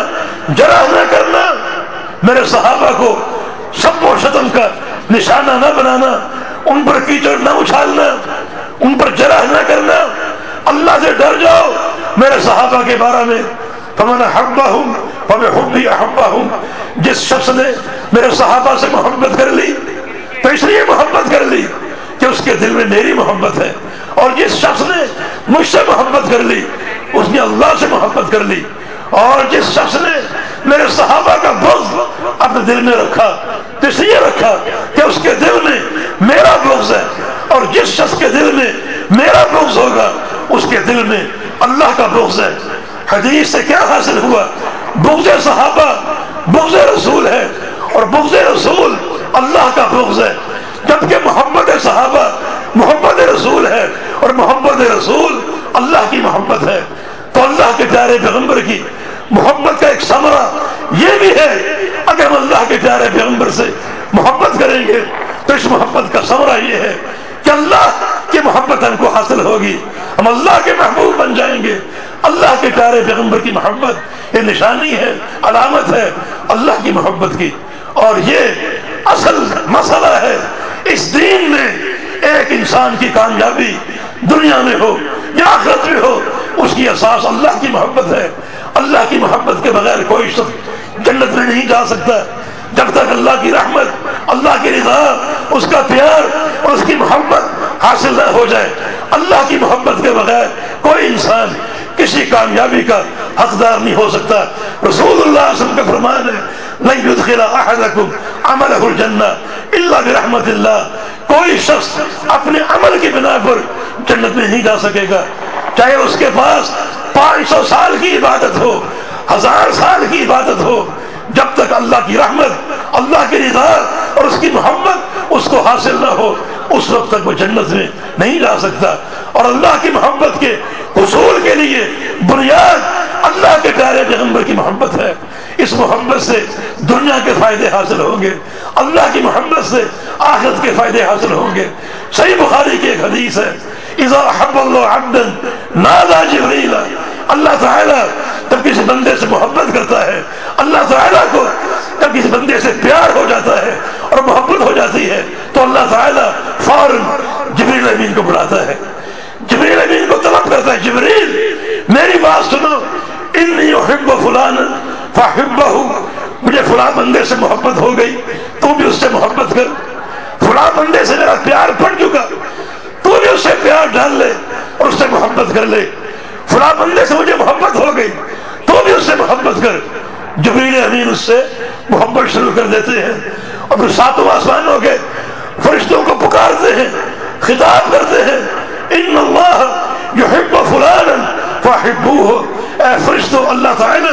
[SPEAKER 4] جرا نہ کرنا. میرے صحابہ کو سب و شتم کا نشانہ نہ بنانا ان پر کیچڑ نہ اچھالنا، ان پر جرح نہ کرنا۔ اللہ سے ڈر جاؤ۔ میرے صحابہ کے بارے میں، فمن حبا ہوں فمن حبی احبا ہوں جس شخص نے میرے صحابہ سے محبت کر لی تو اس لیے محبت کر لی کہ اس کے دل میں میری محبت ہے، اور جس شخص نے مجھ سے محبت کر لی، اس نے اللہ سے محبت کر لی، اور جس شخص نے میرے صحابہ کا بغض اپنے دل میں رکھا اس لیے رکھا کہ اس کے دل میں میرا بغض ہے اور جس شخص کے دل میں میرا بغض ہوگا، اس کے دل میں اللہ کا بغض ہے۔ حدیث سے کیا حاصل ہوا؟ بغض صحابہ، بغض رسول ہے اور بغض رسول اللہ کا بغض ہے۔ جبکہ محبت صحابہ محبت رسول ہے اور محبت رسول اللہ کی محبت ہے۔ تو اللہ کے پیارے پیغمبر کی محبت کا ایک سمرا یہ بھی ہے، اگر ہم اللہ کے پیارے پیغمبر سے محبت کریں گے، تو اس محبت کا سمرا یہ ہے کہ اللہ کی محبت ہم کو حاصل ہوگی۔ ہم اللہ کے محبوب بن جائیں گے۔ اللہ کے پیارے پیغمبر کی محبت یہ نشانی ہے، علامت ہے اللہ کی محبت کی۔ اور یہ اصل مسئلہ ہے، اس دین میں ایک انسان کی کامیابی دنیا میں ہو یا آخرت میں ہو، اس کی احساس اللہ کی محبت ہے۔ اللہ کی محبت کے بغیر کوئی شخص جنت میں نہیں جا سکتا۔ جب تک اللہ کی رحمت، اللہ کی رضا، اس کا پیار اور اس کی محبت حاصل نہ ہو جائے، اللہ کی محبت کے بغیر کوئی انسان کسی کامیابی کا حقدار نہیں ہو سکتا۔ رسول اللہ وسلم کا فرمان ہے نہیں يدخل احدكم عمله الجنہ الا برحمت اللہ کوئی شخص اپنے عمل کی بنا پر جنت میں نہیں جا سکے گا، چاہے اس کے پاس پانچ سو سال کی عبادت ہو، ہزار سال کی عبادت ہو، جب تک اللہ کی رحمت، اللہ کی رضا اور اس کی محبت اس کو حاصل نہ ہو، اس وقت تک وہ جنت میں نہیں جا سکتا۔ اور اللہ کی محبت کے، حصول کے لیے بنیاد اللہ کے پیارے پیغمبر کی محبت ہے۔ اس محبت سے دنیا کے فائدے حاصل ہوں گے۔ اللہ کی محبت سے آخرت کے فائدے حاصل ہوں گے۔ صحیح بخاری کی ایک حدیث ہے اذا حب اللہ عبدا نادا جبریل اللہ تعالیٰ جب کسی بندے سے محبت کرتا ہے. اللہ تعالیٰ کو جب کسی بندے سے پیار ہو جاتا ہے اور محبت ہو جاتی ہے. تو اللہ تعالیٰ فوراً جبریل امین کو بلاتا ہے. جبریل امین کو طلب کرتا ہے. جبریل میری بات سنو. انی احب فلان فاحبہ. مجھے فلاں بندے سے محبت ہو گئی. تو بھی اس سے محبت کر. فلاں بندے سے میرا پیار پڑ چکا. تو بھی اس سے پیار ڈال لے اور اس سے محبت کر لے۔ فلاں بندے سے مجھے محبت ہو گئی، تو بھی اس سے محبت کر۔ جبریل امین اس سے محبت شروع کر دیتے ہیں اور پھر ساتوں آسمانوں کے فرشتوں کو پکارتے ہیں، خطاب کرتے ہیں، ان اللہ یحب فلانا فاحبوه اے فرشتوں اللہ تعالی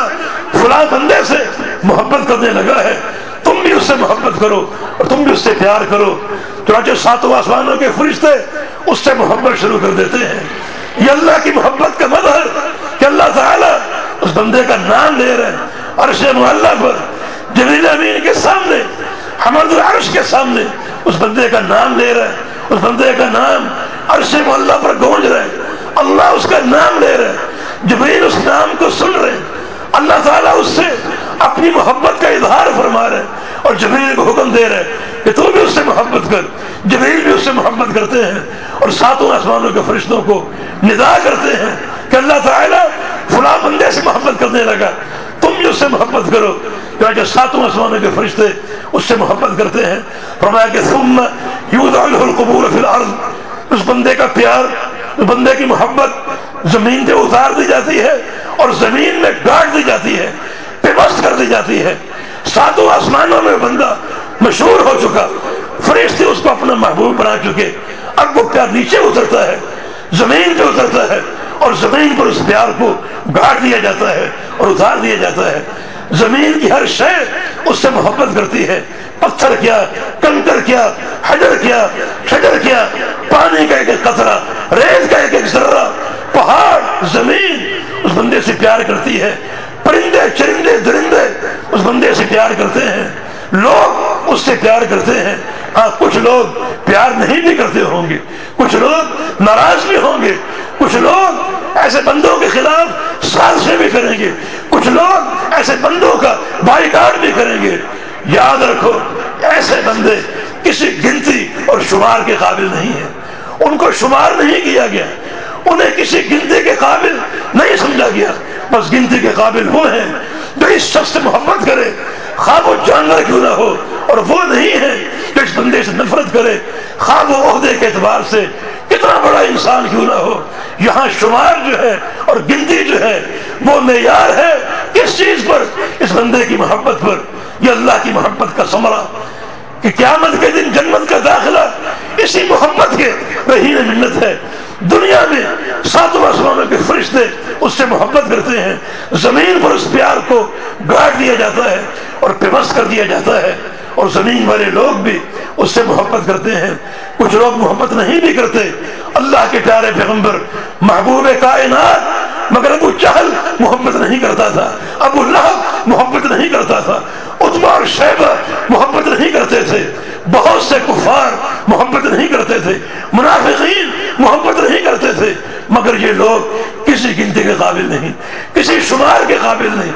[SPEAKER 4] فلاں بندے سے محبت کرنے لگا ہے۔ تم بھی اس سے محبت کرو اور تم بھی اس سے پیار کرو۔ چنانچہ ساتوں آسمانوں کے فرشتے اس سے محبت شروع کر دیتے ہیں۔ یہ اللہ کی محبت کا مظہر کہ اللہ تعالیٰ اس بندے کا نام لے رہے ہیں۔ عرش معلّہ پر جبریل امین کے سامنے، حمد العرش کے سامنے اس بندے کا نام لے رہے ہیں۔ اس بندے کا نام عرش معلّہ پر گونج رہے ہیں۔ اللہ اس کا نام لے رہے ہیں۔ جبریل اس نام کو سن رہے ہیں۔ اللہ تعالیٰ اس سے اپنی محبت کا اظہار فرما رہے ہیں اور جبریل کو حکم دے رہے ہیں کہ تو بھی اس سے محبت کر۔ جبریل بھی اس سے محبت کرتے ہیں اور ساتوں آسمانوں کے فرشتوں کو ندا کرتے ہیں کہ اللہ تعالیٰ فلاں بندے سے محبت کرنے لگا۔ تم بھی اس سے محبت کرو۔ کہ ساتوں آسمانوں کے فرشتے اس سے محبت کرتے ہیں۔ فرمایا کہ ثم یوضع القبول فی الارض۔ اس بندے کا پیار، اس بندے کی محبت زمین پہ اتار دی جاتی ہے اور زمین میں گاڑ دی جاتی ہے، پیوست کر دی جاتی ہے۔ ساتوں آسمانوں میں بندہ مشہور ہو چکا۔ فرشتے اس کو اپنا محبوب بنا چکے۔ اب وہ پیار نیچے اترتا ہے، زمین پہ اترتا ہے اور زمین پر اس پیار کو گاڑ دیا جاتا ہے اور اتار دیا جاتا ہے۔ زمین کی ہر شے اس سے محبت کرتی ہے۔ پتھر کیا، کنکر کیا، حجر کیا، شجر کیا، پانی کا ایک ایک قطرہ، ریت کا ایک ایک ذرہ۔ پہاڑ، زمین اس بندے سے پیار کرتی ہے۔ پرندے، چرندے، درندے اس بندے سے پیار کرتے ہیں۔ لوگ اس سے پیار کرتے ہیں۔ ہاں کچھ لوگ پیار نہیں بھی کرتے ہوں گے۔ کچھ لوگ ناراض بھی ہوں گے۔ کچھ لوگ ایسے بندوں کے خلاف سازشیں بھی کریں گے۔ کچھ لوگ ایسے بندوں کا بائی کاٹ بھی کریں گے۔ یاد رکھو، ایسے بندے کسی گنتی اور شمار کے قابل نہیں ہیں۔ ان کو شمار نہیں کیا گیا۔ انہیں کسی گنتی کے قابل نہیں سمجھا گیا۔ بس گنتی کے قابل وہ ہیں جو اس شخص سے محبت کرے، خواب و جانور کیوں نہ ہو؟ اور وہ نہیں ہے جو اس بندے سے نفرت کرے، خواب و عہدے کے اعتبار سے کتنا بڑا انسان کیوں نہ ہو؟ یہاں شمار جو ہے اور گنتی جو ہے، وہ معیار ہے کس چیز پر؟ اس بندے کی محبت پر، یہ اللہ کی محبت کا سمرا کہ قیامت کے دن جنت کا داخلہ اسی محبت کے رہین منت ہے۔ دنیا میں ساتوں آسمانوں کے فرشتے اس سے محبت کرتے ہیں۔ زمین پر اس پیار کو گاڑ دیا جاتا ہے اور پیوس کر دیا جاتا ہے۔ اور زمین والے لوگ بھی اس سے محبت کرتے ہیں۔ کچھ لوگ محبت نہیں بھی کرتے۔ اللہ کے پیارے پیغمبر، محبوب کائنات، مگر ابو چہل محبت نہیں کرتا تھا۔ ابو لہب محبت نہیں کرتا تھا۔ اتما اور شیبہ محبت نہیں کرتے تھے۔ بہت سے کفار محبت نہیں کرتے تھے۔ منافقین محبت نہیں کرتے تھے، مگر یہ لوگ کسی گنتی کے قابل نہیں، کسی شمار کے قابل نہیں۔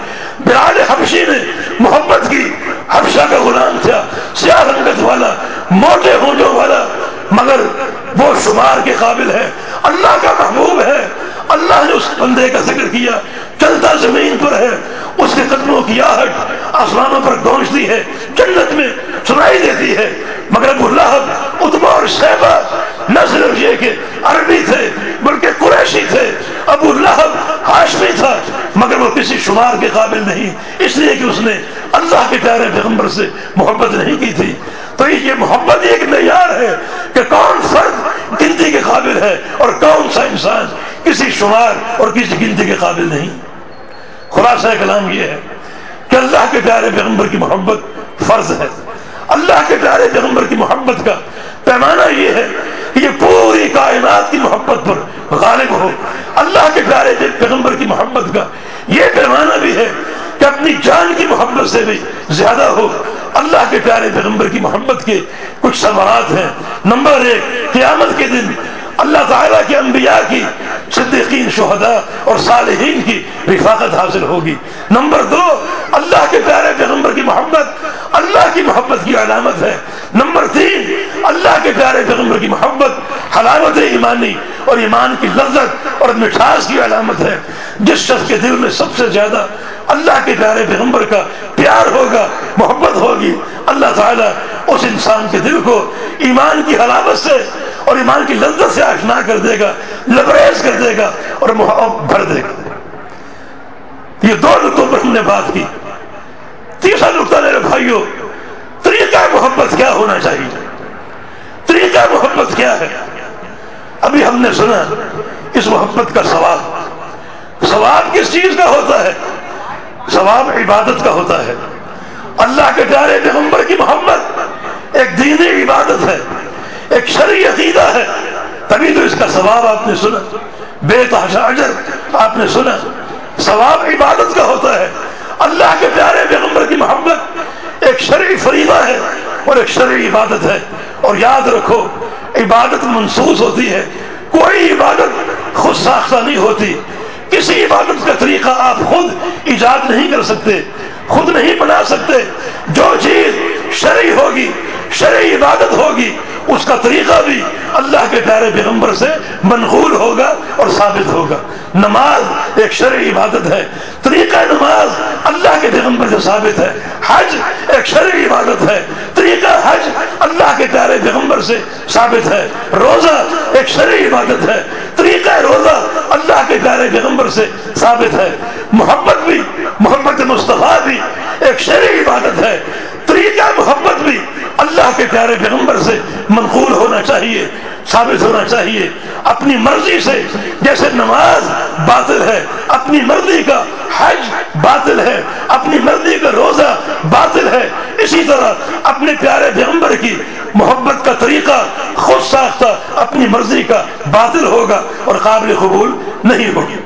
[SPEAKER 4] بلال حبشی نے محبت کی، حبشہ کا غلام تھا، سیاہ رنگت والا، موٹے ہونجوں والا، مگر وہ شمار کے قابل ہے۔ اللہ کا محبوب ہے، اللہ نے اس بندے کا ذکر کیا، چلتا زمین پر ہے، اس کے قدموں کی آہٹ آسمانوں پر گونجتی ہے، جنت میں سنائی دیتی ہے۔ مگر ابو لہب اتبا اور شہبہ نہ صرف یہ کہ عربی تھے، بلکہ قریشی تھے۔ ابو لہب ہاشمی تھا، مگر وہ کسی شمار کے قابل نہیں۔ اس لیے کہ اس نے اللہ کے پیارے پیغمبر سے محبت نہیں کی تھی۔ تو یہ محبت ایک معیار ہے کہ کون فرد گنتی کے قابل ہے اور کون سا انسان کسی شمار اور کسی گنتی کے قابل نہیں۔ خلاصہ کلام یہ ہے کہ اللہ کے پیارے پیغمبر کی محبت فرض ہے۔ اللہ کے پیارے پیغمبر کی محبت کا پیمانہ یہ ہے کہ یہ پوری کائنات کی محبت پر غالب ہو۔ اللہ کے پیارے پیغمبر کی محبت کا یہ پیمانہ بھی ہے کہ اپنی جان کی محبت سے بھی زیادہ ہو۔ اللہ کے پیارے پیغمبر کی محبت کے کچھ سوالات ہیں۔ نمبر ایک، قیامت کے دن اللہ تعالیٰ کے انبیاء کی، صدیقین، شہداء اور صالحین کی رفاقت حاصل ہوگی۔ نمبر دو، اللہ کے پیارے پیغمبر کی محبت، اللہ کی محبت کی علامت ہے۔ نمبر تین، اللہ کے پیارے پیغمبر کی محبت، حلاوت ایمانی اور ایمان کی لذت اور مٹھاس کی علامت ہے۔ جس شخص کے دل میں سب سے زیادہ اللہ کے پیارے پیغمبر کا پیار ہوگا، محبت ہوگی، اللہ تعالیٰ اس انسان کے دل کو ایمان کی حلاوت سے اور ایمان کی لذت سے آشنا کر دے گا، لبریز کر دے گا اور بھر دے گا۔ یہ دو نقطوں پر ہم نے بات کی۔ تیسرا نقطہ میرے بھائیوں طریقہ محبت کیا ہونا چاہیے؟ طریقہ محبت کیا ہے؟ ابھی ہم نے سنا اس محبت کا ثواب۔ ثواب کس چیز کا ہوتا ہے؟ ثواب عبادت کا ہوتا ہے۔ اللہ کے پیارے پیغمبر کی محبت ایک دینی عبادت ہے۔ ایک شرعی عقیدہ ہے۔ تبھی تو اس کا ثواب آپ نے سنا۔ بے تحشا اجر آپ نے سنا۔ ثواب عبادت کا ہوتا ہے۔ اللہ کے پیارے پیغمبر کی محبت ایک شرعی فریضہ ہے اور ایک شرعی عبادت ہے۔ اور یاد رکھو، عبادت منسوس ہوتی ہے۔ کوئی عبادت خود ساختہ نہیں ہوتی۔ کسی عبادت کا طریقہ آپ خود ایجاد نہیں کر سکتے، خود نہیں بنا سکتے۔ جو چیز شرعی ہوگی، شرعی عبادت ہوگی اس کا طریقہ بھی اللہ کے پیارے پیغمبر سے منقول ہوگا اور ثابت ہوگا۔ نماز ایک شرعی عبادت ہے۔ طریقہ نماز اللہ کے پیغمبر سے ثابت ہے۔ حج ایک شرعی عبادت ہے۔ طریقہ حج اللہ کے پیارے پیغمبر سے ثابت ہے۔ روزہ ایک شرعی عبادت ہے۔ طریقہ روزہ اللہ کے پیارے پیغمبر سے ثابت ہے۔ محبت بھی، محبت مصطفیٰ بھی ایک شرعی عبادت ہے۔ طریقہ محبت بھی اللہ کے پیارے پیغمبر سے منقول ہونا چاہیے، ثابت ہونا چاہیے۔ اپنی مرضی سے، جیسے نماز باطل ہے، اپنی مرضی کا حج باطل ہے، اپنی مرضی کا روزہ باطل ہے۔ اسی طرح اپنے پیارے پیغمبر کی محبت کا طریقہ خود ساختہ اپنی مرضی کا باطل ہوگا اور قابل قبول نہیں ہوگی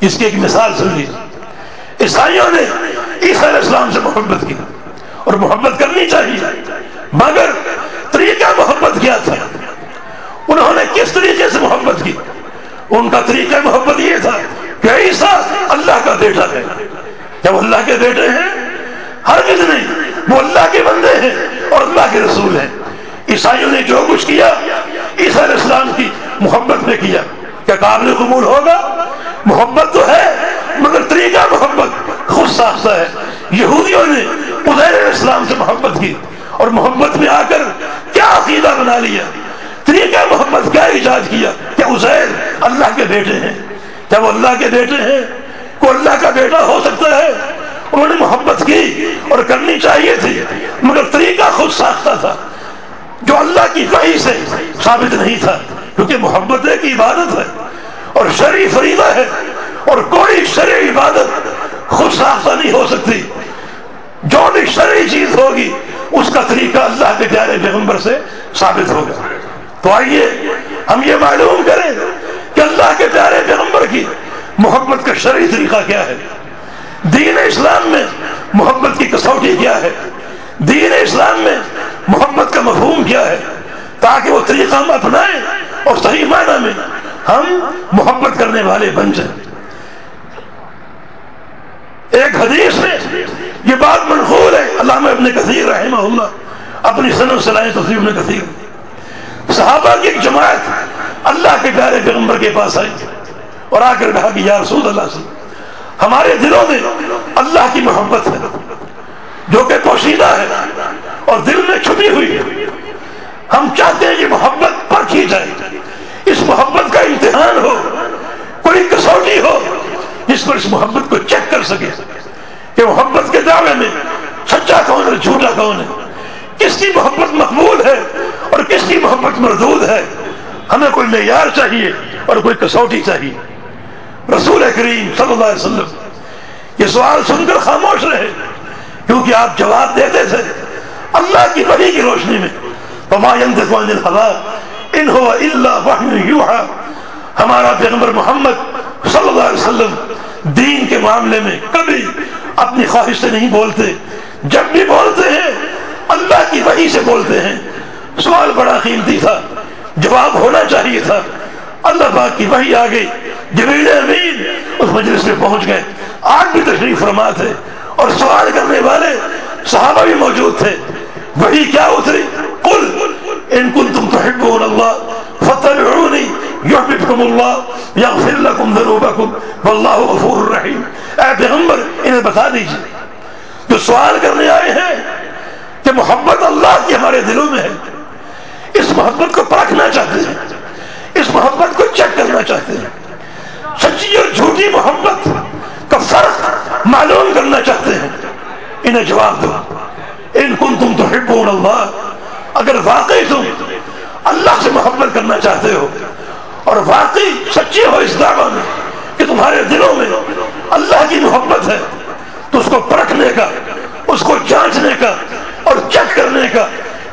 [SPEAKER 4] اس کی ایک مثال سن لیجیے عیسائیوں نے عیسیٰ علیہ السلام سے محبت کی۔ اور محبت کرنی چاہیے۔ مگر طریقہ محبت کیا تھا؟ انہوں نے کس طریقے سے محبت کی؟ ان کا طریقہ محبت یہ تھا کہ عیسیٰ اللہ کا بیٹا ہے۔ کیا وہ اللہ کے بیٹے ہیں، ہر کس نہیں وہ اللہ کے بندے ہیں اور اللہ کے رسول ہیں۔ عیسائیوں نے جو کچھ کیا، عیسیٰ علیہ السلام کی محبت میں کیا۔ کیا قابل قبول ہوگا؟ محبت تو ہے، مگر طریقہ محبت خود ساختہ ہے۔ یہودیوں نے علیہ السلام سے محبت کی اور محبت میں آ کر کیا عقیدہ بنا لیا؟ طریقہ محبت کیا ایجاد کیا کیا عزیر اللہ کے بیٹے ہیں؟ کیا وہ اللہ کے بیٹے ہیں کو اللہ کا بیٹا ہو سکتا ہے؟ انہوں نے محبت کی اور کرنی چاہیے تھی، مگر طریقہ خود ساختہ تھا۔ جو اللہ کی وحی سے ثابت نہیں تھا، کیونکہ محبت ایک عبادت ہے اور شرعی فریضہ ہے اور کوئی شرعی عبادت خود ساختہ نہیں ہو سکتی۔ جو بھی شرعی چیز ہوگی، اس کا طریقہ اللہ کے پیارے پیغمبر سے ثابت ہوگا۔ تو آئیے، ہم یہ معلوم کریں کہ اللہ کے پیارے پیغمبر کی محبت کا شرعی طریقہ کیا ہے۔ دین اسلام میں محبت کی کسوٹی کیا ہے؟ دین اسلام میں محبت کا مفہوم کیا ہے؟ تاکہ وہ طریقہ ہم اپنائیں اور صحیح معنی میں ہم محبت کرنے والے بن جائیں۔ ایک حدیث میں یہ بات منقول ہے۔ علامہ ابن کثیر رحمہ اللہ اپنی سن سلائیں تصویر ابن کثیر۔ صحابہ کی ایک جماعت اللہ کے پیارے پیغمبر کے پاس آئی اور آ کر کہا کہ یا رسول اللہ صلی ہمارے دلوں میں اللہ کی محبت ہے، جو کہ پوشیدہ ہے اور دل میں چھپی ہوئی ہے۔ ہم چاہتے ہیں کہ محبت پرکھی جائے، اس محبت کا امتحان ہو، کوئی کسوٹی ہو، جس پر اس محبت کو چیک کر سکے۔ کہ محبت کے دعوے میں سچا کون ہے، جھوٹا کون ہے؟ کس کی محبت مقبول ہے اور کس کی محبت مردود ہے؟ ہمیں کوئی معیار چاہیے اور کوئی کسوٹی چاہیے۔ رسول کریم صلی اللہ علیہ وسلم یہ سوال سن کر خاموش رہے، کیونکہ آپ جواب دیتے تھے اللہ کی وحی کی روشنی میں۔ ان ہوا اللہ ہمارا پیغمبر محمد صلی اللہ علیہ وسلم دین کے معاملے میں کبھی اپنی خواہش سے نہیں بولتے۔ جب بھی بولتے ہیں، اللہ کی وحی سے بولتے ہیں۔ سوال بڑا قیمتی تھا، جواب ہونا چاہیے تھا۔ اللہ پاک کی وحی آ گئی۔ جمیل امین اس مجلس میں پہنچ گئے۔ آج بھی تشریف فرما تھے اور سوال کرنے والے صحابہ بھی موجود تھے۔ وہی کیا اتری؟ قل، ان کنتم تحبون اللہ فتبعونی یحببکم اللہ یغفر لکم ذنوبکم، واللہ غفور الرحیم اے پیغمبر، انہیں بتا دیجیے، جو سوال کرنے آئے ہیں کہ محبت اللہ کی ہمارے دلوں میں ہے، اس محبت کو پرکھنا چاہتے ہیں، اس محبت کو چیک کرنا چاہتے ہیں۔ سچی اور جھوٹی محبت کا فرق معلوم کرنا چاہتے ہیں۔ انہیں جواب دو۔ ان کن تم تو اللہ، اگر واقعی تم اللہ سے محبت کرنا چاہتے ہو اور واقعی سچی ہو اس دعوی میں کہ تمہارے دلوں میں اللہ کی محبت ہے، تو اس کو پرکھنے کا، اس کو جانچنے کا اور چیک کرنے کا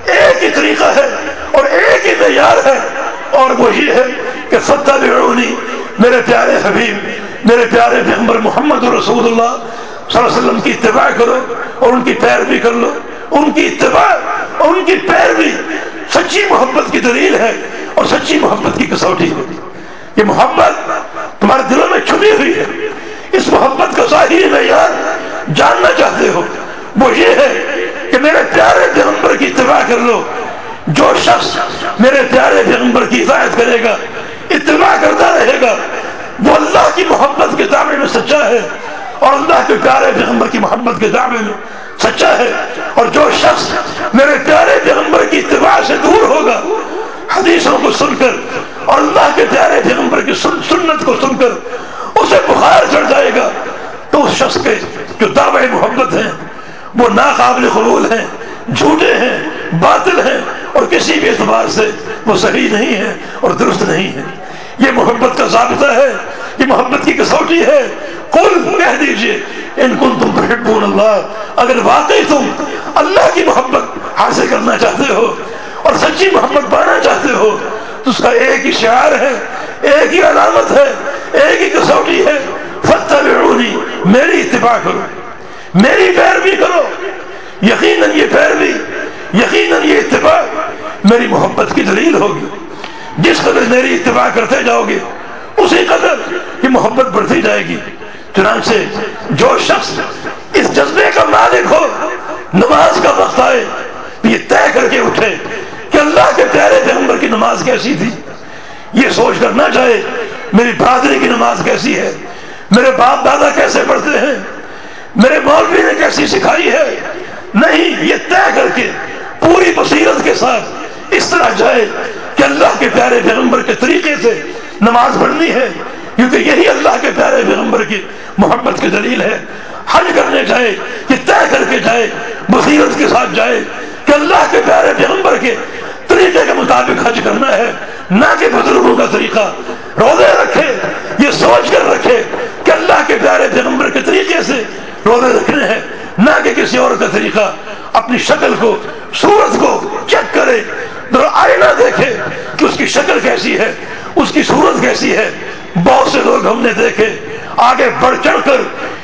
[SPEAKER 4] ایک ہی طریقہ ہے اور ایک ہی معیار ہے اور وہ یہ ہے کہ فتح بیرونی میرے پیارے حبیب، میرے پیارے پیغمبر محمد رسول اللہ صلی اللہ علیہ وسلم کی اتباع کرو اور ان کی پیروی کر لو۔ ان کی اتباع اور ان کی پیروی سچی محبت کی دلیل ہے۔ اور سچی محبت کی کسوٹی ہے۔ یہ محبت تمہارے دلوں میں چھپی ہوئی ہے۔ اس محبت کا ظاہری معیار جاننا چاہتے ہو۔ وہ یہ ہے کہ میرے پیارے پیغمبر کی اتباع کر لو۔ جو شخص میرے پیارے پیغمبر کی حفاظت کرے گا، اتباع کرتا رہے گا، وہ اللہ کی محبت کے دعوے میں سچا ہے اور اللہ کے پیارے پیغمبر کی محبت کے دعوے میں سچا ہے۔ اور جو شخص میرے پیارے پیغمبر کی اتباع سے دور ہوگا حدیثوں کو سن کر اور اللہ کے پیارے پیغمبر کی سن سنت کو سن کر، اسے بخار چڑھ جائے گا۔ تو اس شخص کے جو دعوے محبت ہیں، وہ ناقابل قبول ہیں، جھوٹے ہیں، باطل ہیں، اور کسی بھی اعتبار سے وہ صحیح نہیں ہے اور درست نہیں ہے یہ محبت کا ضابطہ ہے، یہ محبت کی کسوٹی ہے۔ کل کہہ دیجیے، ان کن تم تحبون اللہ۔ اگر واقعی تم اللہ کی محبت حاصل کرنا چاہتے ہو اور سچی محبت پانا چاہتے ہو تو اس کا ایک ہی شعار ہے، ایک ہی علامت ہے، ایک ہی کسوٹی ہے۔ فتبعونی میری اتباع کرو۔ میری پیروی کرو۔ یقیناً یہ پیروی، یقیناً یہ اتباع میری محبت کی دلیل ہوگی۔ جس قدر میری اتباع کرتے جاؤ گے، اسی قدر یہ محبت بڑھتی جائے گی۔ چنانچہ جو شخص اس جذبے کا مالک ہو، نماز کا وقت آئے، یہ طے کر کے اٹھے۔ کہ اللہ کے پیارے پیغمبر کی نماز کیسی تھی؟ یہ سوچ کر نہ جائے میری برادری کی نماز کیسی ہے؟ میرے باپ دادا کیسے پڑھتے ہیں؟ میرے مولوی نے کیسی سکھائی ہے؟ نہیں، یہ طے کر کے، پوری بصیرت کے ساتھ اس طرح جائے کہ اللہ کے پیارے پیغمبر کے طریقے سے نماز پڑھنی ہے۔ کیونکہ یہی اللہ کے پیارے پیغمبر کی محبت کی دلیل ہے۔ حج کرنے جائے کہ طے کر کے جائے، بصیرت کے ساتھ جائے کہ اللہ کے پیارے پیغمبر کے طریقے کے مطابق حج کرنا ہے۔ نہ کہ بزرگوں کا طریقہ۔ روزے رکھے یہ سوچ کر رکھے کہ اللہ کے پیارے پیغمبر کے طریقے سے روزے رکھنے ہیں۔ نہ کہ کسی اور کا طریقہ۔ اپنی شکل کو، صورت کو چیک کرے آئینہ دیکھے کہ اس کی شکل کیسی ہے، اس کی صورت کیسی ہے۔ بہت سے لوگ ہم نے دیکھے۔ آگے بڑھ چڑھ کر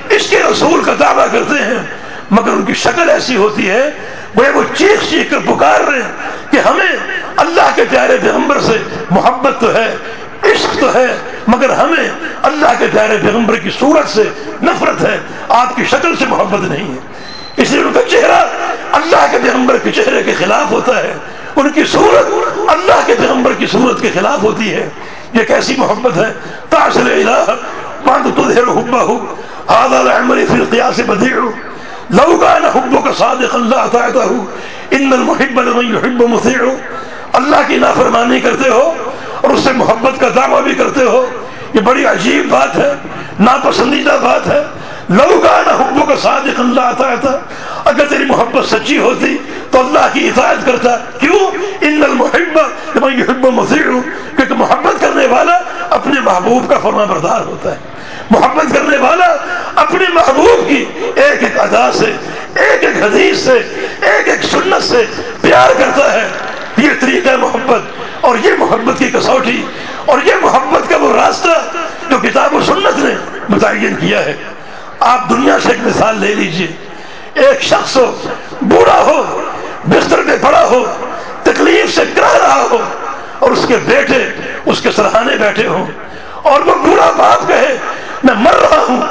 [SPEAKER 4] اس کے رسول کا دعویٰ کرتے ہیں، مگر ان کی شکل ایسی ہوتی ہے وہ چیخ چیخ کر پکار رہے ہیں کہ ہمیں اللہ کے پیارے پیغمبر سے محبت تو ہے، عشق تو ہے، مگر ہمیں اللہ کے پیارے پیغمبر کی صورت سے نفرت ہے، آپ کی شکل سے محبت نہیں ہے۔ اس لیے ان کا چہرہ اللہ کے پیغمبر کے چہرے کے خلاف ہوتا ہے۔ ان کی صورت اللہ کے پیغمبر کی صورت کے خلاف ہوتی ہے۔ یہ کیسی محبت ہے؟ تاثر الہ ماند تظہر حبہ هذا العمل في القياس بديع لو كان حبك صادقا لا اطعته ان المحب لمن يحب مطيع. اللہ کی نافرمانی کرتے ہو اور اس سے محبت کا دعویٰ بھی کرتے ہو. یہ بڑی عجیب بات ہے، ناپسندیدہ بات ہے. لو کا نہ حبوں کا صادق اللہ آتا اگر تیری محبت سچی ہوتی تو اللہ کی اطاعت کرتا. کیوں؟ ان المحب میں یحب مسیح ہوں کیونکہ محبت کرنے والا اپنے محبوب کا فرما بردار ہوتا ہے. محبت کرنے والا اپنے محبوب کی ایک ایک ادا سے، ایک ایک حدیث سے، ایک ایک سنت سے پیار کرتا ہے. یہ طریقہ محبت. اور یہ محبت کی کسوٹی، اور یہ محبت کا وہ راستہ جو کتاب و سنت نے متعین کیا ہے. آپ دنیا سے ایک مثال لے لیجیے۔ ایک شخص ہو، بوڑھا ہو، بستر میں پڑا ہو، تکلیف سے کرا رہا ہو اور اس کے بیٹے اس کے سرحانے بیٹھے ہوں اور وہ بوڑھا باپ کہے، میں مر رہا ہوں،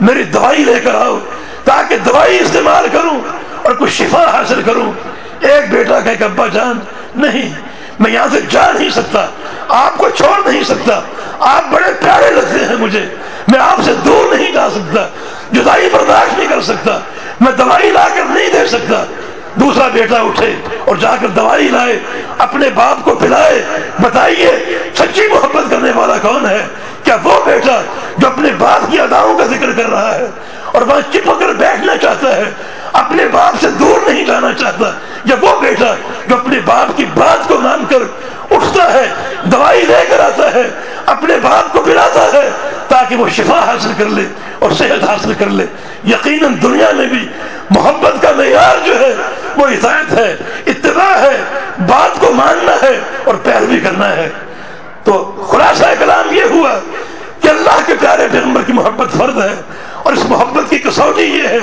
[SPEAKER 4] میری دوائی لے کر آؤ، تاکہ دوائی استعمال کروں اور کچھ شفا حاصل کروں۔ ایک بیٹا کہ ابا جان، نہیں، میں یہاں سے جا نہیں سکتا، آپ کو چھوڑ نہیں سکتا، آپ بڑے پیارے لگتے ہیں مجھے۔ میں آپ سے دور نہیں جا سکتا، جدائی برداشت نہیں کر سکتا، میں دوائی لا کر نہیں دے سکتا۔ دوسرا بیٹا اٹھے اور جا کر دوائی لائے، اپنے باپ کو پلائے، بتائیے سچی محبت کرنے والا کون ہے؟ کیا وہ بیٹا جو اپنے باپ کی اداؤں کا ذکر کر رہا ہے اور وہاں چپک کر بیٹھنا چاہتا ہے، اپنے باپ سے دور نہیں جانا چاہتا، یا وہ بیٹا جو اپنے باپ کی بات کو مان کر اٹھتا ہے، دوائی لے کر آتا ہے اپنے باپ کو پلاتا ہے تاکہ وہ شفا حاصل کر لے اور صحت حاصل کر لے۔ یقیناً دنیا میں بھی محبت کا معیار جو ہے وہ اطاعت ہے، اتباع ہے، بات کو ماننا ہے اور پیروی کرنا ہے۔ تو خلاصہ کلام یہ ہوا کہ اللہ کے پیارے پیغمبر کی محبت فرد ہے اور اس محبت کی کسوٹی یہ ہے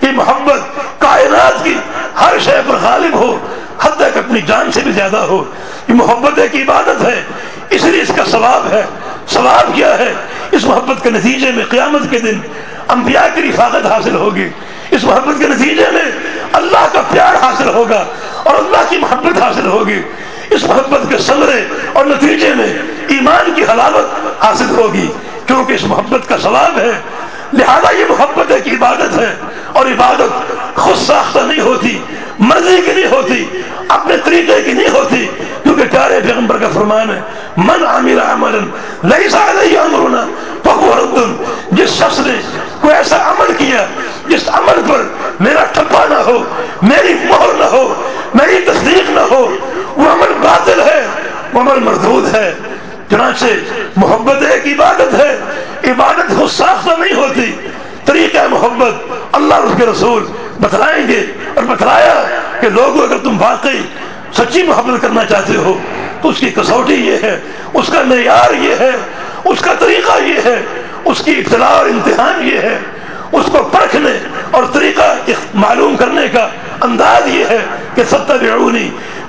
[SPEAKER 4] کہ محبت کائنات کی ہر شے پر غالب ہو، حد تک اپنی جان سے بھی زیادہ ہو۔ یہ محبت ایک عبادت ہے اس لیے اس کا ثواب ہے۔ ثواب کیا ہے؟ اس محبت کے نتیجے میں قیامت کے دن انبیاء کی رفاقت حاصل ہوگی۔ اس محبت کے نتیجے میں اللہ کا پیار حاصل ہوگا اور اللہ کی محبت حاصل ہوگی۔ اس محبت کے سمرے اور نتیجے میں ایمان کی حلاوت حاصل ہوگی۔ کیونکہ اس محبت کا ثواب ہے۔ لہذا یہ محبت ایک عبادت ہے اور عبادت خود ساختہ نہیں ہوتی، مرضی کی نہیں ہوتی، اپنے طریقے کی نہیں ہوتی۔ کیونکہ پیارے پیغمبر کا فرمان ہے، من عامر عملا لیس علیہ امرنا فهو رد. جس شخص نے کوئی ایسا عمل کیا جس عمل پر میرا ٹھپا نہ ہو، میری مہر نہ ہو، میری تصدیق نہ ہو، وہ عمل باطل ہے، وہ عمل مردود ہے۔ چنانچہ محبت ایک عبادت ہے، عبادت خود ساختہ نہیں ہوتی، طریقہ محبت۔ اللہ اور اس کے رسول بتلائیں گے اور بتلایا کہ لوگوں، اگر تم واقعی سچی محبت کرنا چاہتے ہو تو اس کی کسوٹی یہ ہے، اس کا معیار یہ ہے، اس کا طریقہ یہ ہے، اس کی اطلاع اور امتحان یہ ہے۔ اس کو پرکھنے اور طریقہ معلوم کرنے کا انداز یہ ہے کہ ستیہ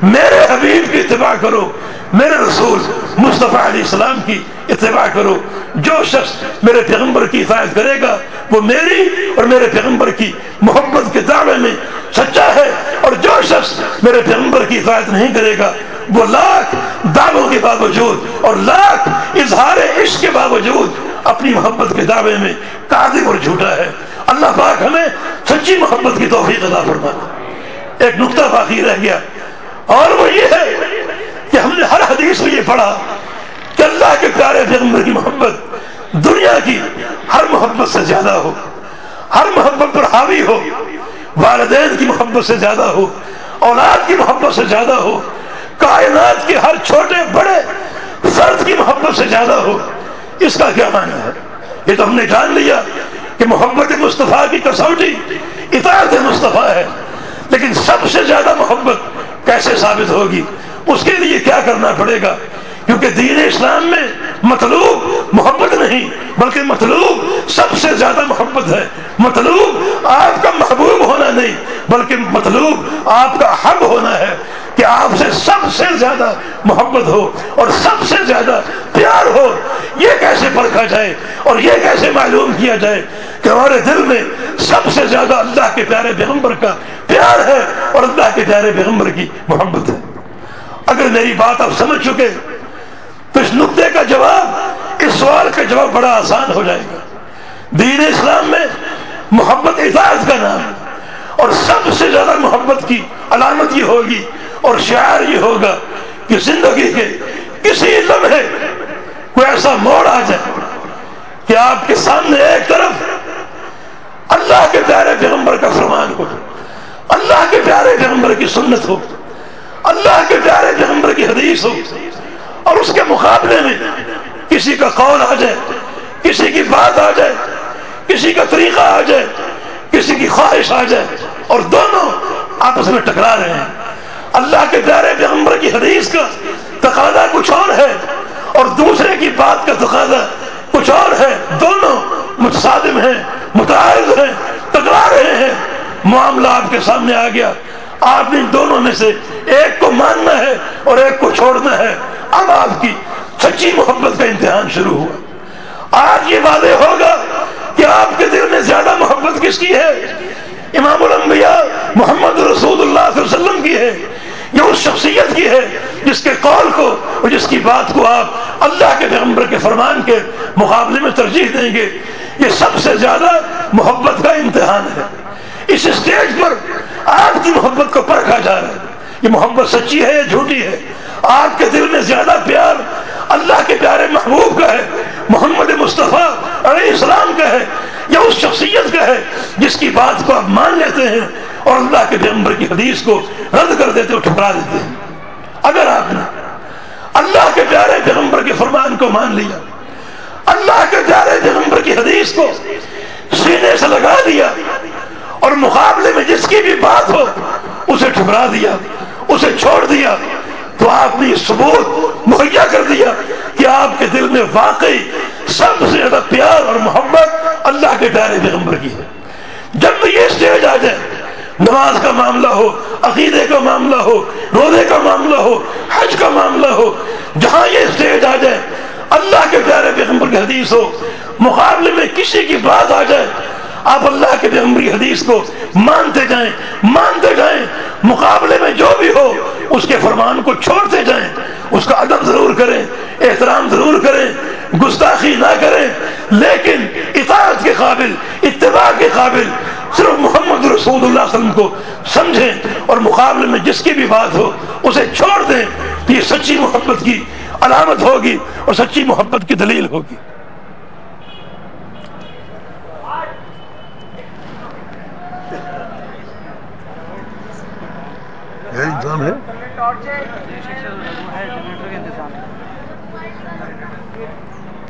[SPEAKER 4] میرے حبیب کی اتباع کرو، میرے رسول مصطفیٰ علیہ السلام کی اتباع کرو۔ جو شخص میرے پیغمبر کی حفاظت کرے گا، وہ میری اور میرے پیغمبر کی محبت کے دعوے میں سچا ہے۔ اور جو شخص میرے پیغمبر کی حفاظت نہیں کرے گا، وہ لاکھ دعووں کے باوجود اور لاکھ اظہار عشق کے باوجود اپنی محبت کے دعوے میں قادم اور جھوٹا ہے۔ اللہ پاک ہمیں سچی محبت کی توفیق عطا فرما ایک نقطہ باقی رہ گیا۔ اور وہ یہ ہے کہ ہم نے ہر حدیث میں یہ پڑھا کہ اللہ کے پیارے پیغمبر کی محبت دنیا کی ہر محبت سے زیادہ ہو، ہر محبت پر حاوی ہو، والدین کی محبت سے زیادہ ہو، اولاد کی محبت سے زیادہ ہو، کائنات کے ہر چھوٹے بڑے فرد کی محبت سے زیادہ ہو۔ اس کا کیا معنی ہے؟ یہ تو ہم نے جان لیا کہ محبت مصطفیٰ کی کسوٹی اطاعت مصطفیٰ ہے، لیکن سب سے زیادہ محبت کیسے ثابت ہوگی؟ اس کے لیے کیا کرنا پڑے گا؟ کیونکہ دین اسلام میں مطلوب محبت نہیں، بلکہ مطلوب سب سے زیادہ محبت ہے۔ مطلوب آپ کا محبوب ہونا نہیں، بلکہ مطلوب آپ کا حب ہونا ہے کہ آپ سے سب سے زیادہ محبت ہو اور سب سے زیادہ پیار ہو۔ یہ کیسے پرکھا جائے اور یہ کیسے معلوم کیا جائے کہ ہمارے دل میں سب سے زیادہ اللہ کے پیارے پیغمبر کا پیار ہے اور اللہ کے پیارے پیغمبر کی محبت ہے۔ اگر میری بات آپ سمجھ چکے تو اس نقطے کا جواب، اس سوال کا جواب بڑا آسان ہو جائے گا۔ دین اسلام میں محبت اطاعت کا نام اور سب سے زیادہ محبت کی علامت یہ ہوگی اور شعر یہ ہوگا کہ زندگی کے کسی لمحے کوئی ایسا موڑ آ جائے کہ آپ کے سامنے ایک طرف اللہ کے پیارے پیغمبر کا فرمان ہو اللہ کے پیارے پیغمبر کی سنت ہو، اللہ کے پیارے پیغمبر کی حدیث ہو۔ اور اس کے مقابلے میں کسی کا قول آ جائے، کسی کی بات آ جائے، کسی کا طریقہ آ جائے، کسی کی خواہش آ جائے، اور دونوں آپس میں ٹکرا رہے ہیں۔ اللہ کے پیارے پیغمبر کی حدیث کا تقاضا کچھ اور ہے، اور دوسرے کی بات کا تقاضا کچھ اور ہے۔ دونوں متصادم ہیں، متعارض ہیں، ٹکرا رہے ہیں۔ معاملہ آپ کے سامنے آ گیا۔ آپ نے دونوں میں سے ایک کو ماننا ہے اور ایک کو چھوڑنا ہے۔ اب آپ کی سچی محبت کا امتحان شروع ہوا۔ آج یہ واضح ہوگا کہ آپ کے دل میں زیادہ محبت کس کی ہے؟ امام الانبیاء محمد رسول اللہ صلی اللہ علیہ وسلم کی ہے یہ اس شخصیت کی ہے جس کے قول کو اور جس کی بات کو آپ اللہ کے پیغمبر کے فرمان کے مقابلے میں ترجیح دیں گے؟ یہ سب سے زیادہ محبت کا امتحان ہے۔ اس اسٹیج پر آپ کی محبت کو پرکھا جا رہا ہے۔ یہ محبت سچی ہے یا جھوٹی ہے؟ آپ کے دل میں زیادہ پیار اللہ کے پیارے محبوب کا ہے، محمد مصطفیٰ علیہ السلام کا ہے، یا اس شخصیت کا ہے جس کی بات کو آپ مان لیتے ہیں اور اللہ کے پیغمبر کی حدیث کو رد کر دیتے اور ٹھکرا دیتے ہیں۔ اگر آپ نے اللہ کے پیارے پیغمبر کے فرمان کو مان لیا، اللہ کے پیارے پیغمبر کی حدیث کو سینے سے لگا دیا اور مقابلے میں جس کی بھی بات ہو، اسے ٹھکرا دیا، اسے چھوڑ دیا، تو آپ نے ثبوت مہیا کر دیا کہ آپ کے دل میں واقعی سب سے زیادہ پیار اور محبت اللہ کے پیارے پیغمبر کی ہے۔ جب بھی یہ اسٹیج آ جائے، نماز کا معاملہ ہو، عقیدے کا معاملہ ہو، روزے کا معاملہ ہو، حج کا معاملہ ہو، جہاں یہ اسٹیج آ جائے، اللہ کے پیارے پیغمبر کی حدیث ہو، مقابلے میں کسی کی بات آ جائے آپ اللہ کے پیغمبری حدیث کو مانتے جائیں مانتے جائیں، مقابلے میں جو بھی ہو، اس کے فرمان کو چھوڑتے جائیں، اس کا ادب ضرور کریں، احترام ضرور کریں، گستاخی نہ کریں، لیکن اطاعت کے قابل، اتباع کے قابل صرف محمد رسول اللہ علیہ وسلم کو سمجھیں اور مقابلے میں جس کی بھی بات ہو، اسے چھوڑ دیں، یہ سچی محبت کی علامت ہوگی اور سچی محبت کی دلیل ہوگی۔ انتظام ہے؟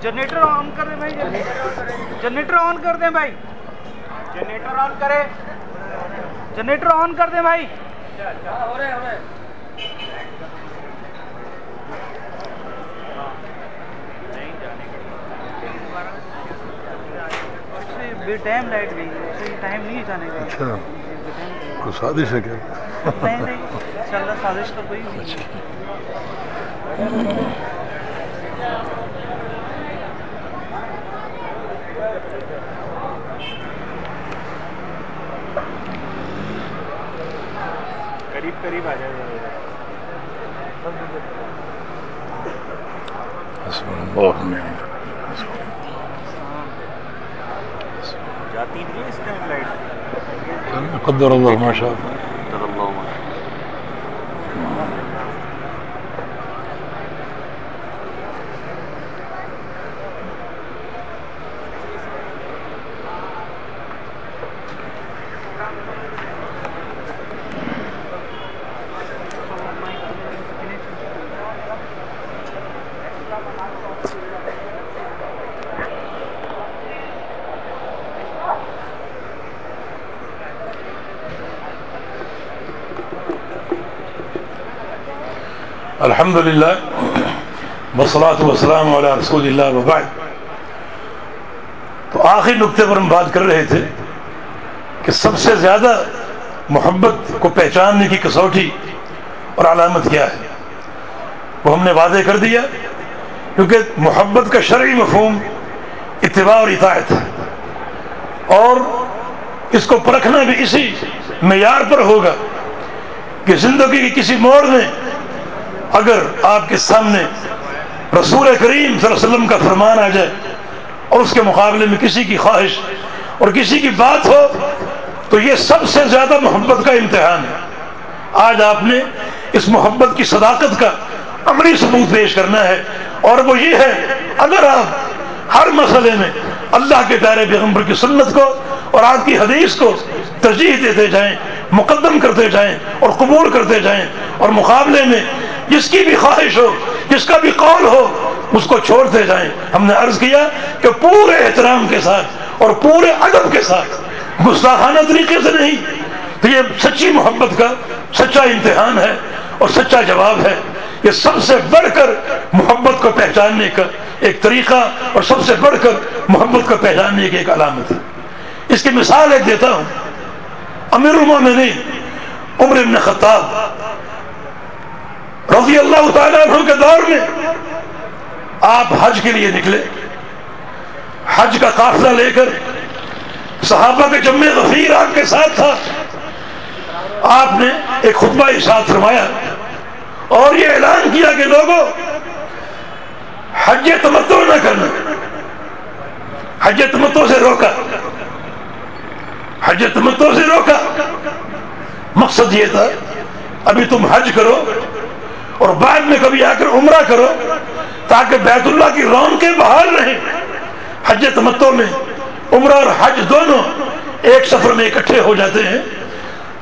[SPEAKER 2] جنریٹر آن کر دیں بھائی جنریٹر آن کر دیں بھائی۔ جنریٹر آن کرے۔ جنریٹر آن کر دیں بھائی۔ بے ٹائم لائٹ گئی ٹائم نہیں جانے کا۔
[SPEAKER 4] اچھا۔ کوئی سازش ہے کیا؟
[SPEAKER 2] نہیں نہیں چل رہا سازش تو کوئی نہیں قریب قریب آ جائے۔ جاتی نہیں ہے اس ٹائم لائٹ
[SPEAKER 4] قدر الله ما شاء اللہ الحمد للہ وسلاۃ وسلام علیہ رسول اللہ وبائے تو آخری نقطے پر ہم بات کر رہے تھے کہ سب سے زیادہ محبت کو پہچاننے کی کسوٹی اور علامت کیا ہے؟ وہ ہم نے واضح کر دیا کیونکہ محبت کا شرعی مفہوم اتباع اور اطاعت ہے اور اس کو پرکھنا بھی اسی معیار پر ہوگا کہ زندگی کے کسی موڑ میں اگر آپ کے سامنے رسول کریم صلی اللہ علیہ وسلم کا فرمان آ جائے اور اس کے مقابلے میں کسی کی خواہش اور کسی کی بات ہو، تو یہ سب سے زیادہ محبت کا امتحان ہے۔ آج آپ نے اس محبت کی صداقت کا عملی ثبوت پیش کرنا ہے اور وہ یہ ہے، اگر آپ ہر مسئلے میں اللہ کے دائرے پیغمبر کی سنت کو اور آپ کی حدیث کو ترجیح دیتے جائیں، مقدم کرتے جائیں اور قبول کرتے جائیں اور مقابلے میں جس کی بھی خواہش ہو، جس کا بھی قول ہو، اس کو چھوڑتے جائیں۔ ہم نے عرض کیا کہ پورے احترام کے ساتھ اور پورے ادب کے ساتھ، گستاخانہ طریقے سے نہیں۔ تو یہ سچی محبت کا سچا امتحان ہے اور سچا جواب ہے۔ یہ سب سے بڑھ کر محبت کو پہچاننے کا ایک طریقہ اور سب سے بڑھ کر محبت کو پہچاننے کی ایک علامت ہے۔ اس کی مثال ایک دیتا ہوں۔ امیر المومنین عمر ابن خطاب رضی اللہ تعالیٰ عنہ کے دور میں آپ حج کے لیے نکلے۔ حج کا قافلہ لے کر صحابہ کے جمع غفیر آپ کے ساتھ تھا۔ آپ نے ایک خطبہ ارشاد فرمایا اور یہ اعلان کیا کہ لوگوں، حج تمتو نہ کرنا، حج تمتو سے روکا، حج تمتو سے روکا۔ مقصد یہ تھا، ابھی تم حج کرو اور بعد میں کبھی آ کر عمرہ کرو تاکہ بیت اللہ کی رون کے بحال رہیں۔ حج تمتو میں عمرہ اور حج دونوں ایک سفر میں اکٹھے ہو جاتے ہیں۔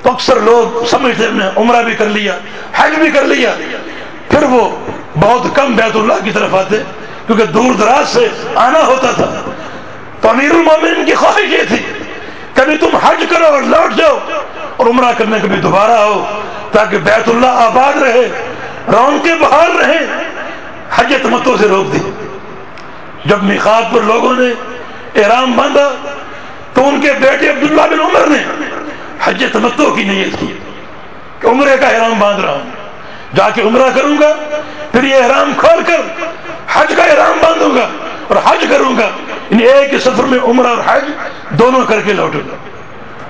[SPEAKER 4] تو اکثر لوگ سمجھتے ہیں عمرہ بھی کر لیا، حج بھی کر لیا۔ پھر وہ بہت کم بیت اللہ کی طرف آتے، کیونکہ دور دراز سے آنا ہوتا تھا۔ تو امیر المومن کی خواہش یہ تھی، کبھی تم حج کرو اور لوٹ جاؤ اور عمرہ کرنے کبھی دوبارہ ہو تاکہ بیت اللہ آباد رہے۔ رون کے بحال رہے حج تمتوں سے روک دی۔ جب نخاب پر لوگوں نے احرام باندھا، تو ان کے بیٹے عبداللہ بن عمر نے حج تمتو کی نیت کی کہ عمرے کا احرام باندھ رہا ہوں۔ جا کے عمرہ کروں گا، پھر یہ احرام کھول کر حج کا احرام باندھوں گا اور حج کروں گا۔ ان ایک سفر میں عمرہ اور حج دونوں کر کے لوٹوں گا۔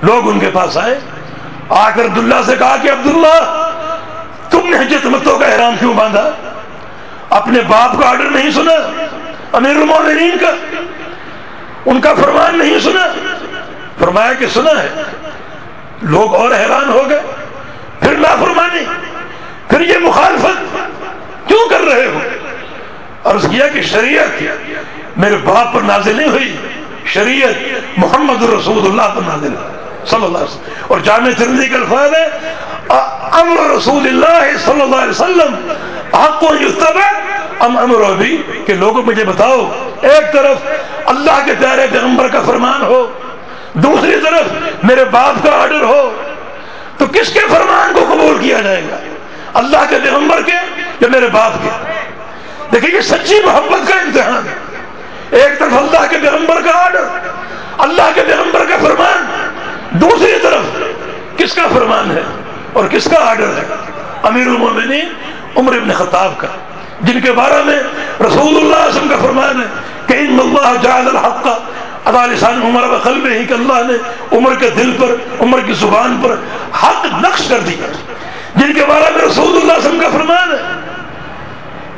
[SPEAKER 4] لوگ ان کے پاس آئے، آ کر عبداللہ سے کہا کہ عبداللہ تم نے حج تمتو کا احرام کیوں باندھا؟ اپنے باپ کا آرڈر نہیں سنا، امیر المومنین کا، ان کا فرمان نہیں سنا۔ فرمایا کہ سنا ہے۔ لوگ اور حیران ہو گئے۔ پھر لا فرمانی پھر یہ مخالفت کیوں کر رہے ہو؟ عرض کیا کہ شریعت میرے باپ پر نازل نہیں ہوئی، شریعت محمد رسول اللہ پر نازل صلی اللہ علیہ وسلم۔ اور جامع ترمذی کا الفاظ ہے امر رسول اللہ صلی اللہ علیہ وسلم حق کو یتبع ام امر ابھی کہ لوگوں مجھے بتاؤ، ایک طرف اللہ کے پیارے پیغمبر کا فرمان ہو، دوسری طرف میرے باپ کا آرڈر ہو، تو کس کے فرمان کو قبول کیا جائے گا؟ اللہ کے پیغمبر کے یا میرے باپ کے؟ دیکھیں یہ سچی محبت کا امتحان ہے۔ ایک طرف اللہ کے پیغمبر کا آرڈر اللہ کے پیغمبر کا فرمان دوسری طرف کس کا فرمان ہے اور کس کا آرڈر ہے؟ امیر المومنین عمر ابن خطاب کا، جن کے بارے میں رسول اللہ علیہ وسلم کا فرمان ہے کہ ان اللہ جعل الحق کا ادا لسان عمر و قلب ہی کہ اللہ نے عمر کے دل پر، عمر کی زبان پر حق نقش کر دیا۔ جن کے بارے میں رسول اللہ علیہ وسلم کا فرمان ہے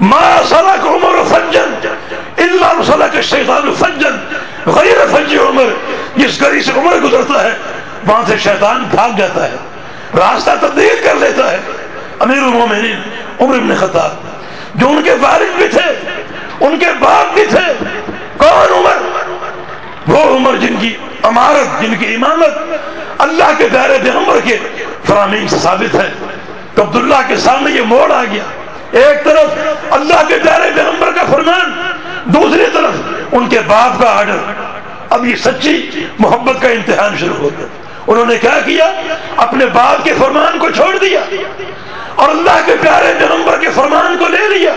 [SPEAKER 4] ما صلک عمر فجن الا صلک الشیطان فجن غیر فج عمر. جس گلی سے عمر گزرتا ہے، وہاں سے شیطان بھاگ جاتا ہے، راستہ تبدیل کر لیتا ہے۔ امیر المومنین، عمر ابن خطاب، جو ان کے والد بھی تھے، ان کے باپ بھی تھے، کون عمر؟ وہ عمر جن کی امارت، جن کی امامت، اللہ کے دائرے پیغمبر کے فرامین سے ثابت ہے۔ تو عبداللہ کے سامنے یہ موڑ آ گیا۔ ایک طرف اللہ کے دائرے پیغمبر کا فرمان، دوسری طرف ان کے باپ کا آرڈر۔ اب یہ سچی محبت کا امتحان شروع ہو گیا۔ انہوں نے کیا کیا؟ اپنے باپ کے فرمان کو چھوڑ دیا اور اللہ کے پیارے پیغمبر کے فرمان کو لے لیا۔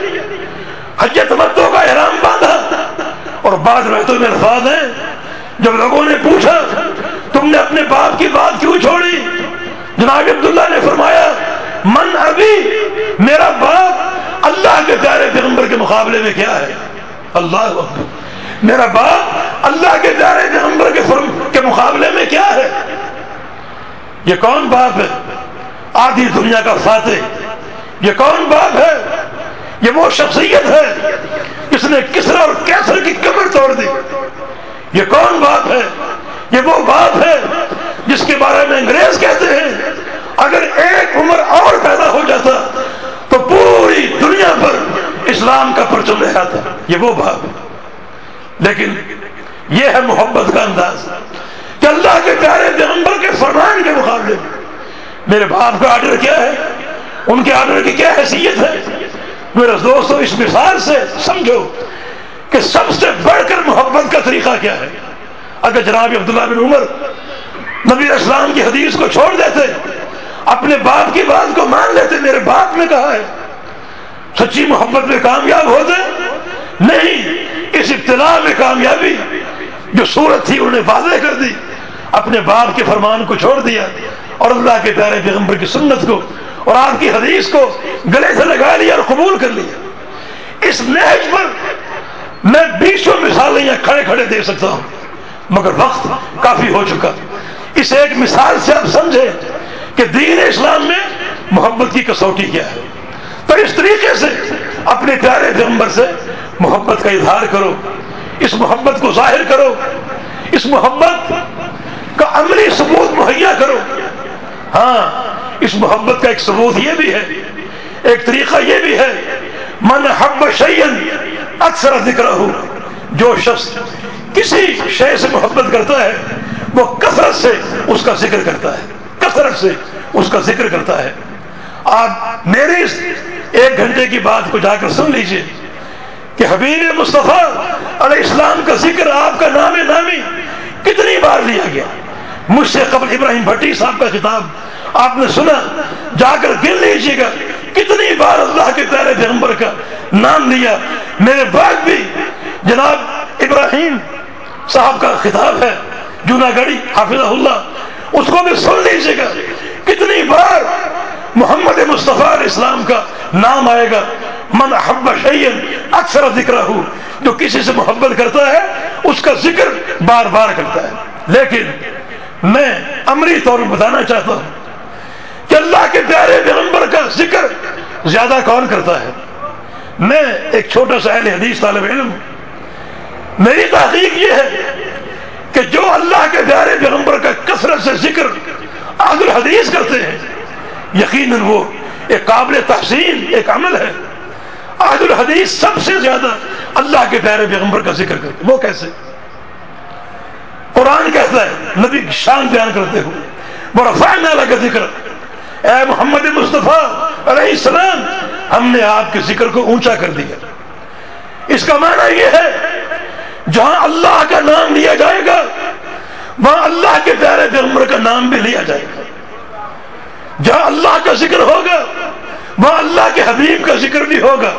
[SPEAKER 4] حجت متوں کا احرام باندھا اور بعض رہتوں میں الفاظ ہیں۔ جب لوگوں نے پوچھا، تم نے اپنے باپ کی بات کیوں چھوڑی؟ جناب عبداللہ نے فرمایا من ابھی میرا باپ اللہ کے پیارے پیغمبر کے مقابلے میں کیا ہے؟ اللہ میرا باپ اللہ کے پیارے پیغمبر کے کے مقابلے میں کیا ہے؟ یہ کون باپ ہے؟ آدھی دنیا کا فاتح۔ یہ کون باپ ہے؟ یہ وہ شخصیت ہے اس نے کسرا اور کیسر کی کمر توڑ دی۔ یہ کون باپ ہے؟ یہ وہ باپ ہے جس کے بارے میں انگریز کہتے ہیں اگر ایک عمر اور پیدا ہو جاتا تو پوری دنیا پر اسلام کا پرچم رہا تھا یہ وہ باپ لیکن یہ ہے محبت کا انداز۔ کہ اللہ کے پیارے پیغمبر کے فرمان کے مقابلے میں میرے باپ کا آرڈر کیا ہے؟ ان کے آرڈر کی کیا حیثیت ہے؟ میرے دوستوں اس مثال سے سمجھو کہ سب سے بڑھ کر محبت کا طریقہ کیا ہے؟ اگر جناب عبداللہ بن عمر نبی اسلام کی حدیث کو چھوڑ دیتے اپنے باپ کی بات کو مان لیتے، میرے باپ نے کہا ہے، سچی محبت میں کامیاب ہوتے نہیں، اس ابتلا میں کامیابی جو صورت تھی، انہوں نے واضح کر دی۔ اپنے باپ کے فرمان کو چھوڑ دیا اور اللہ کے پیارے پیغمبر کی سنت کو اور آپ کی حدیث کو گلے سے لگا لیا اور قبول کر لیا۔ اس نہج پر میں بیسوں مثالیں یہاں کھڑے کھڑے دے سکتا ہوں، مگر وقت کافی ہو چکا۔ اس ایک مثال سے آپ سمجھے کہ دین اسلام میں محبت کی کسوٹی کیا ہے؟ تو اس طریقے سے اپنے پیارے پیغمبر سے محبت کا اظہار کرو، اس محبت کو ظاہر کرو، اس محبت کا عملی ثبوت مہیا کرو۔ ہاں اس محبت کا ایک ثبوت یہ بھی ہے، ایک طریقہ یہ بھی ہے، من حب شعین اکثر ذکر ہو جو شخص کسی شے سے محبت کرتا ہے، وہ کثرت سے اس کا ذکر کرتا ہے۔ کثرت سے اس کا ذکر کرتا ہے۔ آپ میری ایک گھنٹے کی بات کو جا کر سن لیجیے کہ حبیب مصطفیٰ علیہ السلام کا ذکر آپ کا نام نامی کتنی بار لیا گیا۔ مجھ سے قبل ابراہیم بھٹی صاحب کا خطاب آپ نے سنا۔ جا کر گن لیجیے گا۔ کتنی بار اللہ کے پیارے پیغمبر کا نام لیا۔ میرے بعد بھی جناب ابراہیم صاحب کا خطاب ہے۔ جونا گڑی حافظ اللہ اس کو بھی سن لیجیے گا۔ کتنی بار محمد مصطفیٰ علیہ السلام کا نام آئے گا۔ من حب شعین اکثر ذکر ہو جو کسی سے محبت کرتا ہے، اس کا ذکر بار بار کرتا ہے۔ لیکن میں امری طور پر بتانا چاہتا ہوں کہ اللہ کے پیارے پیغمبر کا ذکر زیادہ کون کرتا ہے؟ میں ایک چھوٹا سا اہل حدیث طالب علم میری تحقیق یہ ہے کہ جو اللہ کے پیارے پیغمبر کا کثرت سے ذکر عادل حدیث کرتے ہیں، یقیناً وہ ایک قابل تحسین، ایک عمل ہے۔ عہد الحدیث سب سے زیادہ اللہ کے پیارے پیغمبر کا ذکر کرتے وہ کیسے؟ قرآن کہتا ہے، نبی کی شان بیان کرتے ہو برفان اللہ کا ذکر اے محمد مصطفیٰ علیہ السلام، ہم نے آپ کے ذکر کو اونچا کر دیا۔ اس کا معنی یہ ہے جہاں اللہ کا نام لیا جائے گا، وہاں اللہ کے پیارے پیغمبر کا نام بھی لیا جائے گا۔ جہاں اللہ کا ذکر ہوگا، وہاں اللہ کے حبیب کا ذکر بھی ہوگا۔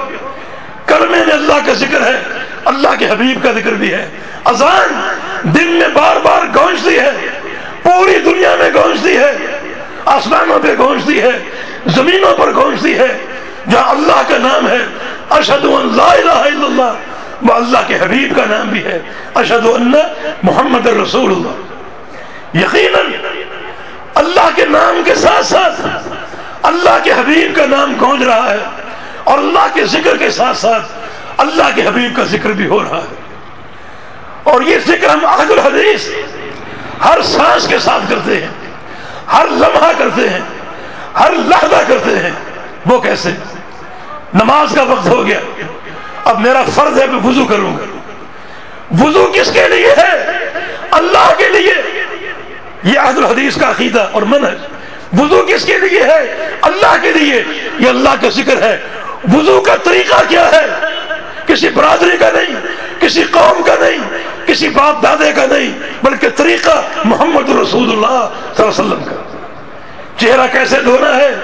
[SPEAKER 4] کلمے میں اللہ کا ذکر ہے، اللہ کے حبیب کا ذکر بھی ہے۔ اذان دن میں بار بار گونجتی ہے، پوری دنیا میں گونجتی ہے، آسمانوں پہ گونجتی ہے، زمینوں پر گونجتی ہے۔ جہاں اللہ کا نام ہے اشد اللہ وہ اللہ کے حبیب کا نام بھی ہے۔ اشد اللہ محمد رسول اللہ یقیناً اللہ کے نام کے ساتھ ساتھ اللہ کے حبیب کا نام گونج رہا ہے اور اللہ کے ذکر کے ساتھ ساتھ اللہ کے حبیب کا ذکر بھی ہو رہا ہے۔ اور یہ ذکر ہم عہد الحدیث ہر سانس کے ساتھ کرتے ہیں، ہر لمحہ کرتے ہیں، ہر لحظہ کرتے ہیں۔ وہ کیسے؟ نماز کا وقت ہو گیا۔ اب میرا فرض ہے میں وضو کروں گا۔ وضو کس کے لیے ہے؟ اللہ کے لیے۔ یہ عہد الحدیث کا عقیدہ اور منحج وضو کس کے لیے ہے؟ اللہ کے لیے۔ یہ اللہ کا ذکر ہے۔ وضو کا طریقہ کیا ہے؟ کسی برادری کا نہیں، کسی قوم کا نہیں، کسی باپ دادے کا نہیں، بلکہ طریقہ محمد رسول اللہ صلی اللہ علیہ وسلم کا۔ چہرہ کیسے دھونا ہے؟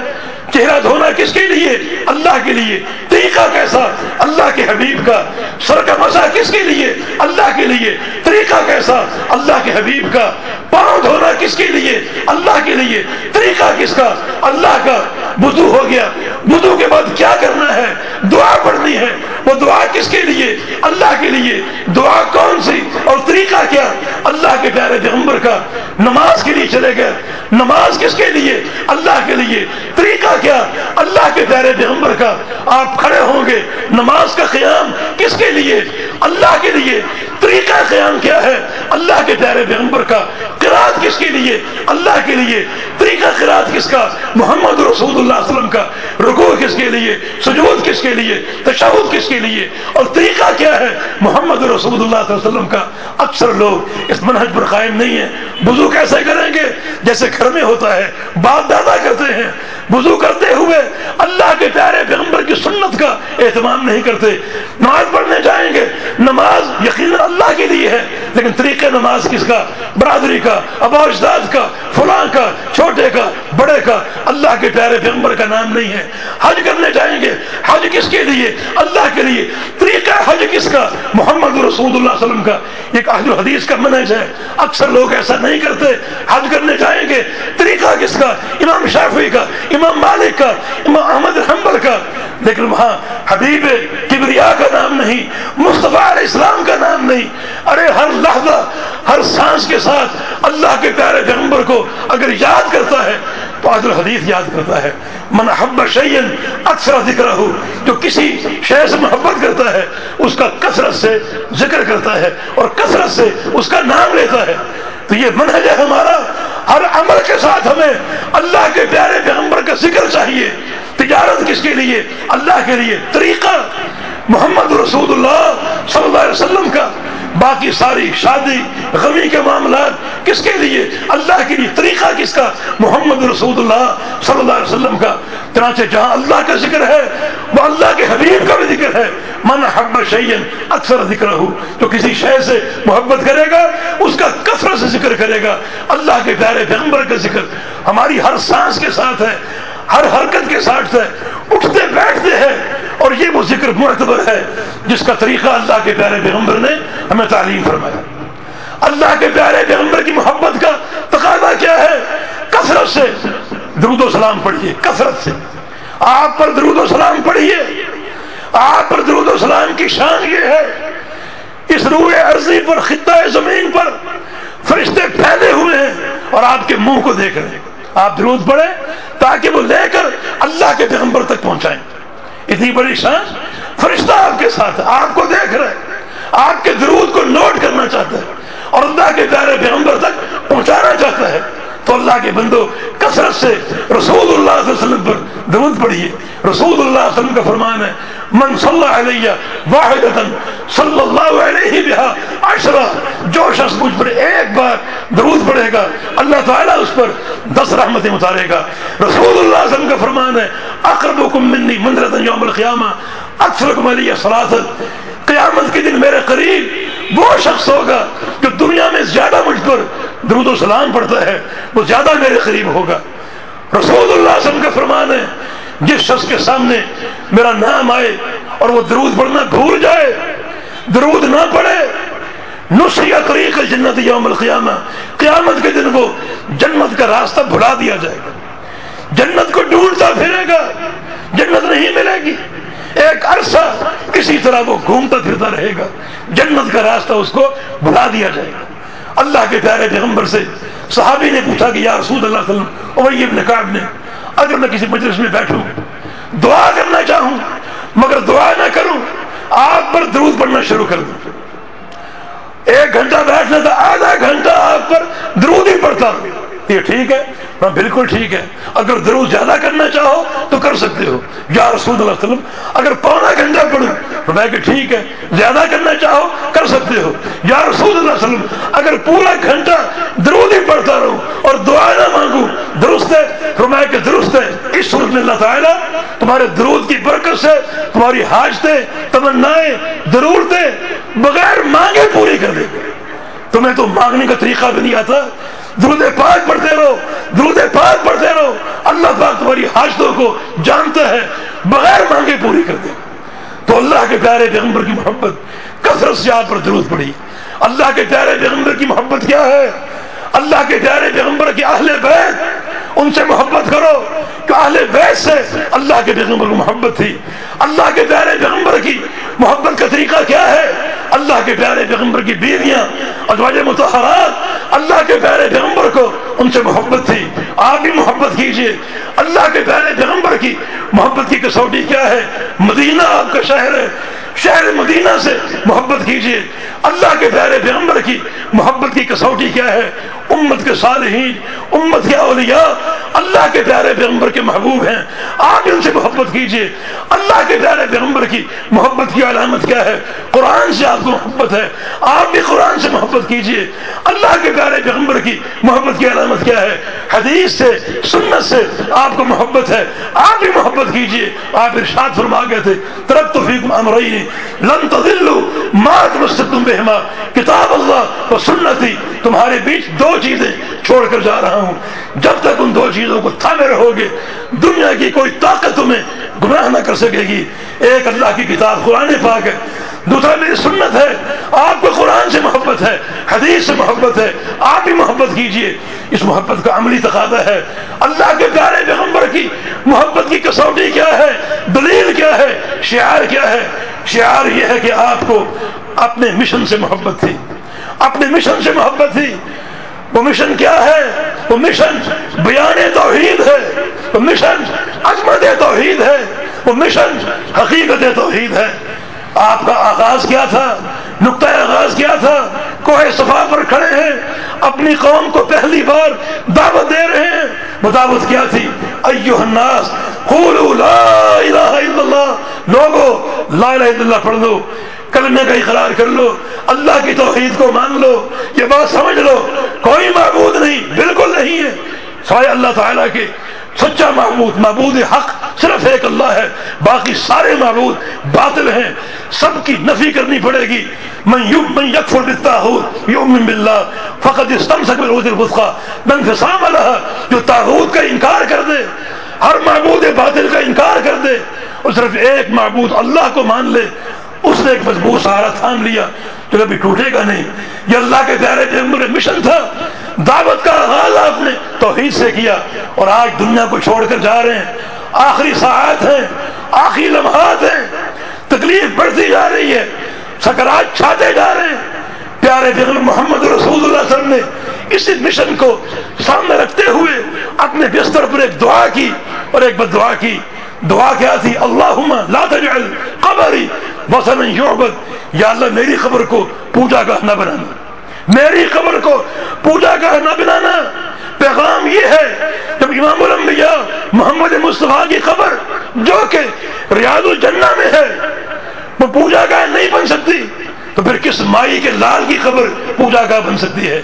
[SPEAKER 4] چہرہ دھونا کس کے لیے؟ اللہ کے لیے۔ طریقہ کیسا؟ اللہ کے حبیب کا۔ سر کا مسا کس کے لیے؟ اللہ کے لیے۔ طریقہ کیسا؟ اللہ کے حبیب کا۔ پاؤں دھونا کس کے لیے؟ اللہ کے لیے۔ طریقہ کس کا؟ اللہ کا۔ بدو ہو گیا۔ بدو کے بعد کیا کرنا ہے؟ دعا پڑھنی ہے۔ وہ دعا کس کے لیے؟ اللہ کے لیے۔ دعا کون سی؟ اور طریقہ کیا؟ اللہ کے پیارے پیغمبر کا۔ نماز کے لیے چلے گئے۔ نماز کس کے لیے؟ اللہ کے لیے۔ طریقہ کیا؟ اللہ کے پیارے پیغمبر کا آپ کھڑے ہوں گے۔ نماز کا قیام کس کے لیے؟ اللہ کے لیے۔ طریقہ قیام کیا ہے؟ اللہ کے پیارے پیغمبر کا۔ قرآن کس کے لیے؟ اللہ کے لیے۔ طریقہ قرآن کس کا؟ محمد رسول اللہ علیہ وسلم کا۔ رکوع کس کے لیے؟ سجود کس کے لیے؟ تشہد کس کے لیے؟ اور طریقہ کیا ہے؟ محمد رسول اللہ علیہ وسلم کا۔ اکثر لوگ اس منہج پر قائم نہیں ہے وضو کیسے کریں گے؟ جیسے گھر میں ہوتا ہے، باپ دادا کرتے ہیں۔ وضو کرتے ہوئے اللہ کے پیارے پیغمبر کی سنت کا اہتمام نہیں کرتے۔ نماز پڑھنے جائیں گے، نماز یقین اللہ کے لیے ہے، لیکن طریقہ نماز کس کا؟ برادری کا، ابا اجداد کا، فلاں کا، چھوٹے کا، بڑے کا۔ اللہ کے پیارے پیغمبر کا نام نہیں ہے۔ حج کرنے جائیں گے، حج کس کے لیے؟ اللہ کے لیے۔ طریقہ حج کس کا؟ محمد رسول اللہ علیہ وسلم کا۔ ایک اہل حدیث کا منہج ہے۔ اکثر لوگ ایسا نہیں کرتے۔ حج کرنے جائیں گے، طریقہ کس کا؟ امام شافی کا، امام مالک کا امام احمد حنبل کا لیکن وہاں حبیب کبریا کا نام نہیں، مصطفیٰ علیہ السلام کا نام نہیں۔ ارے، ہر لحظہ، ہر سانس کے ساتھ اللہ کے پیارے پیغمبر کو اگر یاد کرتا ہے تو عدل حدیث یاد کرتا ہے۔ من حب شعین اکثر ذکر ہو جو کسی شے سے محبت کرتا ہے، اس کا کثرت سے ذکر کرتا ہے اور کثرت سے اس کا نام لیتا ہے۔ تو یہ منہج ہے ہمارا۔ ہر عمل کے ساتھ ہمیں اللہ کے پیارے پیغمبر کا ذکر چاہیے۔ تجارت کس کے لیے؟ اللہ کے لیے۔ طریقہ۔ محمد رسول اللہ صلی اللہ علیہ وسلم کا باقی ساری شادی، غمی کے معاملات، کس کے لیے؟ اللہ کے لیے طریقہ کس کا؟ محمد رسول اللہ صلی اللہ علیہ وسلم کا۔ چنانچہ جہاں اللہ کا ذکر ہے، وہ اللہ کے حبیب کا بھی ذکر ہے۔ من حب شعین اکثر ذکر ہو تو کسی شے سے محبت کرے گا، اس کا کثرت سے ذکر کرے گا۔ اللہ کے پیارے پیغمبر کا ذکر ہماری ہر سانس کے ساتھ ہے۔ ہر حرکت کے ساتھ ہے اٹھتے بیٹھتے ہیں اور یہ وہ ذکر معتبر ہے جس کا طریقہ اللہ کے پیارے پیغمبر نے ہمیں تعلیم فرمایا۔ اللہ کے پیارے پیغمبر کی محبت کا تقاضا کیا ہے؟ کثرت سے۔ درود و سلام پڑھیے، کثرت سے۔ آپ پر درود و سلام پڑھیے۔ آپ پر درود و سلام کی شان یہ ہے۔ اس روح عرضی پر خطہ زمین پر فرشتے پھیلے ہوئے ہیں اور آپ کے منہ کو دیکھ رہے ہیں۔ آپ درود پڑھیں تاکہ وہ لے کر اللہ کے پیغمبر تک پہنچائیں۔ اتنی بڑی شان فرشتہ آپ کے ساتھ آپ کو دیکھ رہے آپ کے درود کو نوٹ کرنا چاہتا ہے اور اللہ کے پیارے پیغمبر تک پہنچانا چاہتا ہے۔ تو اللہ کے بندو، کثرت سے رسول اللہ علیہ وسلم پر درود پڑھیے۔ رسول اللہ علیہ وسلم کا فرمان ہے من صلی علیہ واحدتا صلی اللہ علیہ بہا عشرہ جو شخص مجھ پر ایک بار درود پڑھے گا. اللہ تعالیٰ اس پر دس رحمتیں اتارے گا. رسول اللہ علیہ وسلم کا فرمان ہے، اقربکم منی مندرتا یوم القیامہ، اکثرکم علیہ صلاة قیامت کے دن میرے قریب وہ شخص ہوگا جو دنیا میں زیادہ مجھ پر درود و سلام پڑھتا ہے، وہ زیادہ میرے قریب ہوگا۔ رسول اللہ صلی اللہ علیہ وسلم کا فرمان ہے جس شخص کے سامنے میرا نام آئے اور وہ درود پڑھنا بھول جائے، درود نہ پڑھے نسیا طریق جنت یوم القیامہ، قیامت کے دن وہ جنت کا راستہ بھلا دیا جائے گا۔ جنت کو ڈھونڈتا پھرے گا، جنت نہیں ملے گی۔ ایک عرصہ کسی طرح وہ گھومتا پھرتا رہے گا، جنت کا راستہ اس کو بھلا دیا جائے گا۔ اللہ کے پیارے پیغمبر سے صحابی نے پوچھا کہ یا رسول اللہ صلی اللہ علیہ وسلم اوی ابن کعب نے اگر میں کسی مجلس میں بیٹھوں، دعا کرنا چاہوں، مگر دعا نہ کروں، آپ پر درود پڑھنا شروع کر دوں۔ ایک گھنٹہ بیٹھنا تھا، آدھا گھنٹہ آپ پر درود ہی پڑھتا۔ یہ ٹھیک ہے؟ ہاں بالکل ٹھیک ہے۔ اگر درود زیادہ کرنا چاہو تو کر سکتے ہو۔ یا رسول اللہ علیہ وسلم، اگر پونا گھنٹہ پڑھوں تو میں کہ ٹھیک ہے، زیادہ کرنا چاہو کر سکتے ہو۔ یا رسول اللہ علیہ وسلم، اگر پورا گھنٹہ درود ہی پڑھتا رہوں اور دعا نہ مانگوں درست ہے؟ تو میں کہ درست ہے۔ اس صورت میں اللہ تعالیٰ تمہارے درود کی برکت سے تمہاری حاجتیں، تمنائیں ضرورتیں بغیر مانگے پوری کر دے تمہیں تو مانگنے کا طریقہ بھی نہیں آتا۔ درود پاک پڑھتے رہو، درود پاک پڑھتے رہو۔ اللہ پاک تمہاری حاجتوں کو جانتا ہے، بغیر مانگے پوری کر دے۔ تو اللہ کے پیارے پیغمبر کی محبت کثرت سے آپ پر درود پڑی۔ اللہ کے پیارے پیغمبر کی محبت کیا ہے؟ اللہ کے پیارے پیغمبر کے اہل بیت، ان سے محبت کرو کہ اہل بیت سے اللہ کے پیغمبر کو محبت تھی۔ اللہ کے پیارے پیغمبر کی محبت کا طریقہ کیا ہے؟ اللہ کے پیارے پیغمبر کی بیویاں، ازواج متحرات اللہ کے پیارے پیغمبر کو ان سے محبت تھی۔ آپ بھی محبت کیجیے۔ اللہ کے پیارے پیغمبر کی محبت کی کسوٹی کیا ہے؟ مدینہ آپ کا شہر ہے۔ شہر مدینہ سے محبت کیجیے۔ اللہ کے پیارے پیغمبر کی محبت کی کسوٹی کیا ہے؟ امت کے صالحین، امت کے اولیاء، اللہ کے پیارے پیغمبر کے محبوب ہیں۔ آپ ان سے محبت کیجیے۔ اللہ کے پیارے پیغمبر کی محبت کی علامت کیا ہے؟ قرآن سے آپ کو محبت ہے۔ آپ بھی قرآن سے محبت کیجیے۔ اللہ کے پیارے پیغمبر کی محبت کی علامت کیا ہے؟ حدیث سے، سنت سے آپ کو محبت ہے۔ آپ بھی محبت کیجیے۔ آپ ارشاد فرما گئے تھے۔ ترک تو فیکم امرین لن تذلوا ما تمسکتم بہما کتاب اللہ و سنتی تمہارے بیچ دو چیزیں چھوڑ کر جا رہا ہوں۔ جب تک ان دو چیزوں کو تھامے رہو گے دنیا کی کوئی طاقت تمہیں گناہ نہ کر سکے گی۔ ایک اللہ کی کتاب قرآن پاک ہے، دوسرا میری سنت ہے۔ آپ کو قرآن سے محبت ہے، حدیث سے محبت ہے۔ آپ بھی محبت کیجیے۔ اس محبت کا عملی تقاضا ہے۔ اللہ کے پیارے پیغمبر کی محبت کی کسوٹی کیا ہے؟ دلیل کیا ہے؟ شعار کیا ہے؟ شعار یہ ہے کہ آپ کو اپنے مشن سے محبت تھی۔ اپنے مشن سے محبت تھی۔ وہ مشن کیا ہے؟ وہ مشن بیان توحید ہے۔ وہ مشن عظمت توحید ہے۔ وہ مشن حقیقت توحید ہے۔ آپ کا آغاز کیا تھا؟ نقطۂ آغاز کیا تھا؟ کوہ صفا پر کھڑے ہیں۔ اپنی قوم کو پہلی بار دعوت دے رہے ہیں۔ وہ دعوت کیا تھی؟ ایوہ الناس، قولوا لا الہ الا اللہ۔ لوگو، لا الہ الا اللہ پڑھ دو کلمے کا اقرار کر لو، اللہ کی توحید کو مان لو، یہ بات سمجھ لو، کوئی معبود نہیں، بالکل نہیں ہے۔ سوائے اللہ تعالیٰ کے سچا معبود معبود حق صرف ایک اللہ ہے، باقی سارے معبود باطل ہیں، سب کی نفی کرنی پڑے گی۔ من یوم من یکفر بالتاغوت یؤمن باللہ فقط استمسک بالعود الوثقى من فسام لها جو تاغوت کا انکار کر دے، ہر معبود باطل کا انکار کر دے اور صرف ایک معبود اللہ کو مان لے۔ اس نے ایک مضبوط سہارا تھام لیا جو کبھی ٹوٹے گا نہیں۔ یہ اللہ کے پیارے پیغمبر مشن تھا۔ دعوت کا آغاز آپ نے توحید سے کیا اور آج دنیا کو چھوڑ کر جا رہے ہیں۔ آخری ساعت ہیں آخری لمحات ہیں۔ تکلیف بڑھتی جا رہی ہے، سکرات چھاتے جا رہے ہیں۔ پیارے پیغمبر محمد رسول اللہ صلی اللہ علیہ وسلم نے اسی مشن کو سامنے رکھتے ہوئے اپنے بستر پر ایک دعا کی اور ایک بد دعا کی۔ دعا کیا تھی، اللہم لا تجعل قبری وسن یعبد. یا اللہ، میری قبر کو پوجا گاہ نہ بنانا۔ میری قبر کو پوجا گاہ نہ بنانا۔ پیغام یہ ہے، جب امام الانبیاء محمد مصطفیٰ کی قبر، جو کہ ریاض الجنہ میں ہے، وہ پوجا گاہ نہیں بن سکتی، تو پھر کس مائی کے لال کی قبر پوجا گاہ بن سکتی ہے؟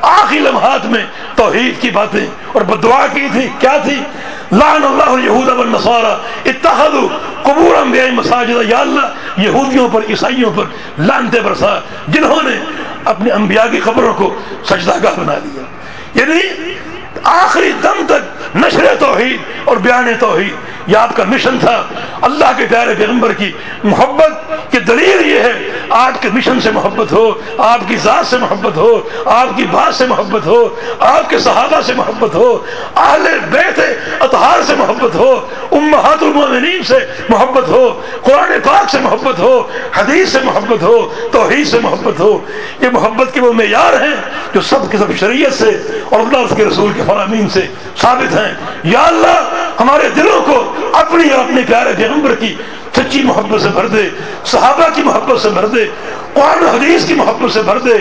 [SPEAKER 4] آخری لمحات میں توحید کی باتیں اور بدعا کی تھی، کیا تھی؟ لعن اللہ یہود والنصارى اتخذوا قبور انبیاء مساجد، یا اللہ، یہودیوں پر، عیسائیوں پر لعنتیں برسا، جنہوں نے اپنے انبیاء کی قبروں کو سجدہ گاہ بنا لیا۔ یعنی آخری دم تک نشر توحید اور بیان توحید۔ یہ آپ کا مشن تھا۔ اللہ کے پیارے پیغمبر کی محبت کی دلیل یہ ہے، آپ کے مشن سے محبت ہو، آپ کی ذات سے محبت ہو، آپ کی بات سے محبت ہو، آپ کے صحابہ سے محبت ہو، اہل بیت اطہار سے محبت ہو، امہات المؤمنین سے محبت ہو، قرآن پاک سے محبت ہو، حدیث سے محبت ہو، توحید سے محبت ہو۔ یہ محبت کے وہ معیار ہیں جو سب کے سب شریعت سے اور اللہ اس کے رسول کے فرامین سے ثابت ہیں۔ یا اللہ، ہمارے دلوں کو اپنی اور اپنے پیارے پیغمبر کی سچی محبت سے بھر دے، صحابہ کی محبت سے بھر دے، قرآن حدیث کی محبت سے بھر دے،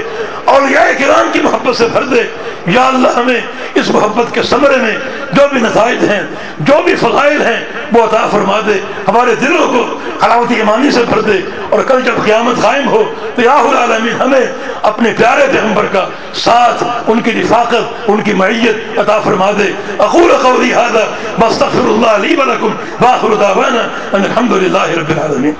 [SPEAKER 4] اولیاء کرام کی محبت سے بھر دے۔ یا اللہ ہمیں اس محبت کے ثمرے میں جو بھی نتائج ہیں، جو بھی فضائل ہیں، وہ عطا فرما دے۔ ہمارے دلوں کو حلاوت ایمانی سے بھر دے۔ اور کل جب قیامت قائم ہو، تو یا العالمین ہمیں اپنے پیارے پیغمبر کا ساتھ، ان کی رفاقت، ان کی معیت عطا فرما دے۔ اقول قولی هذا بستغفر الله لي ولكم واخر دعوانا، ان الحمد لله رب
[SPEAKER 2] العالمین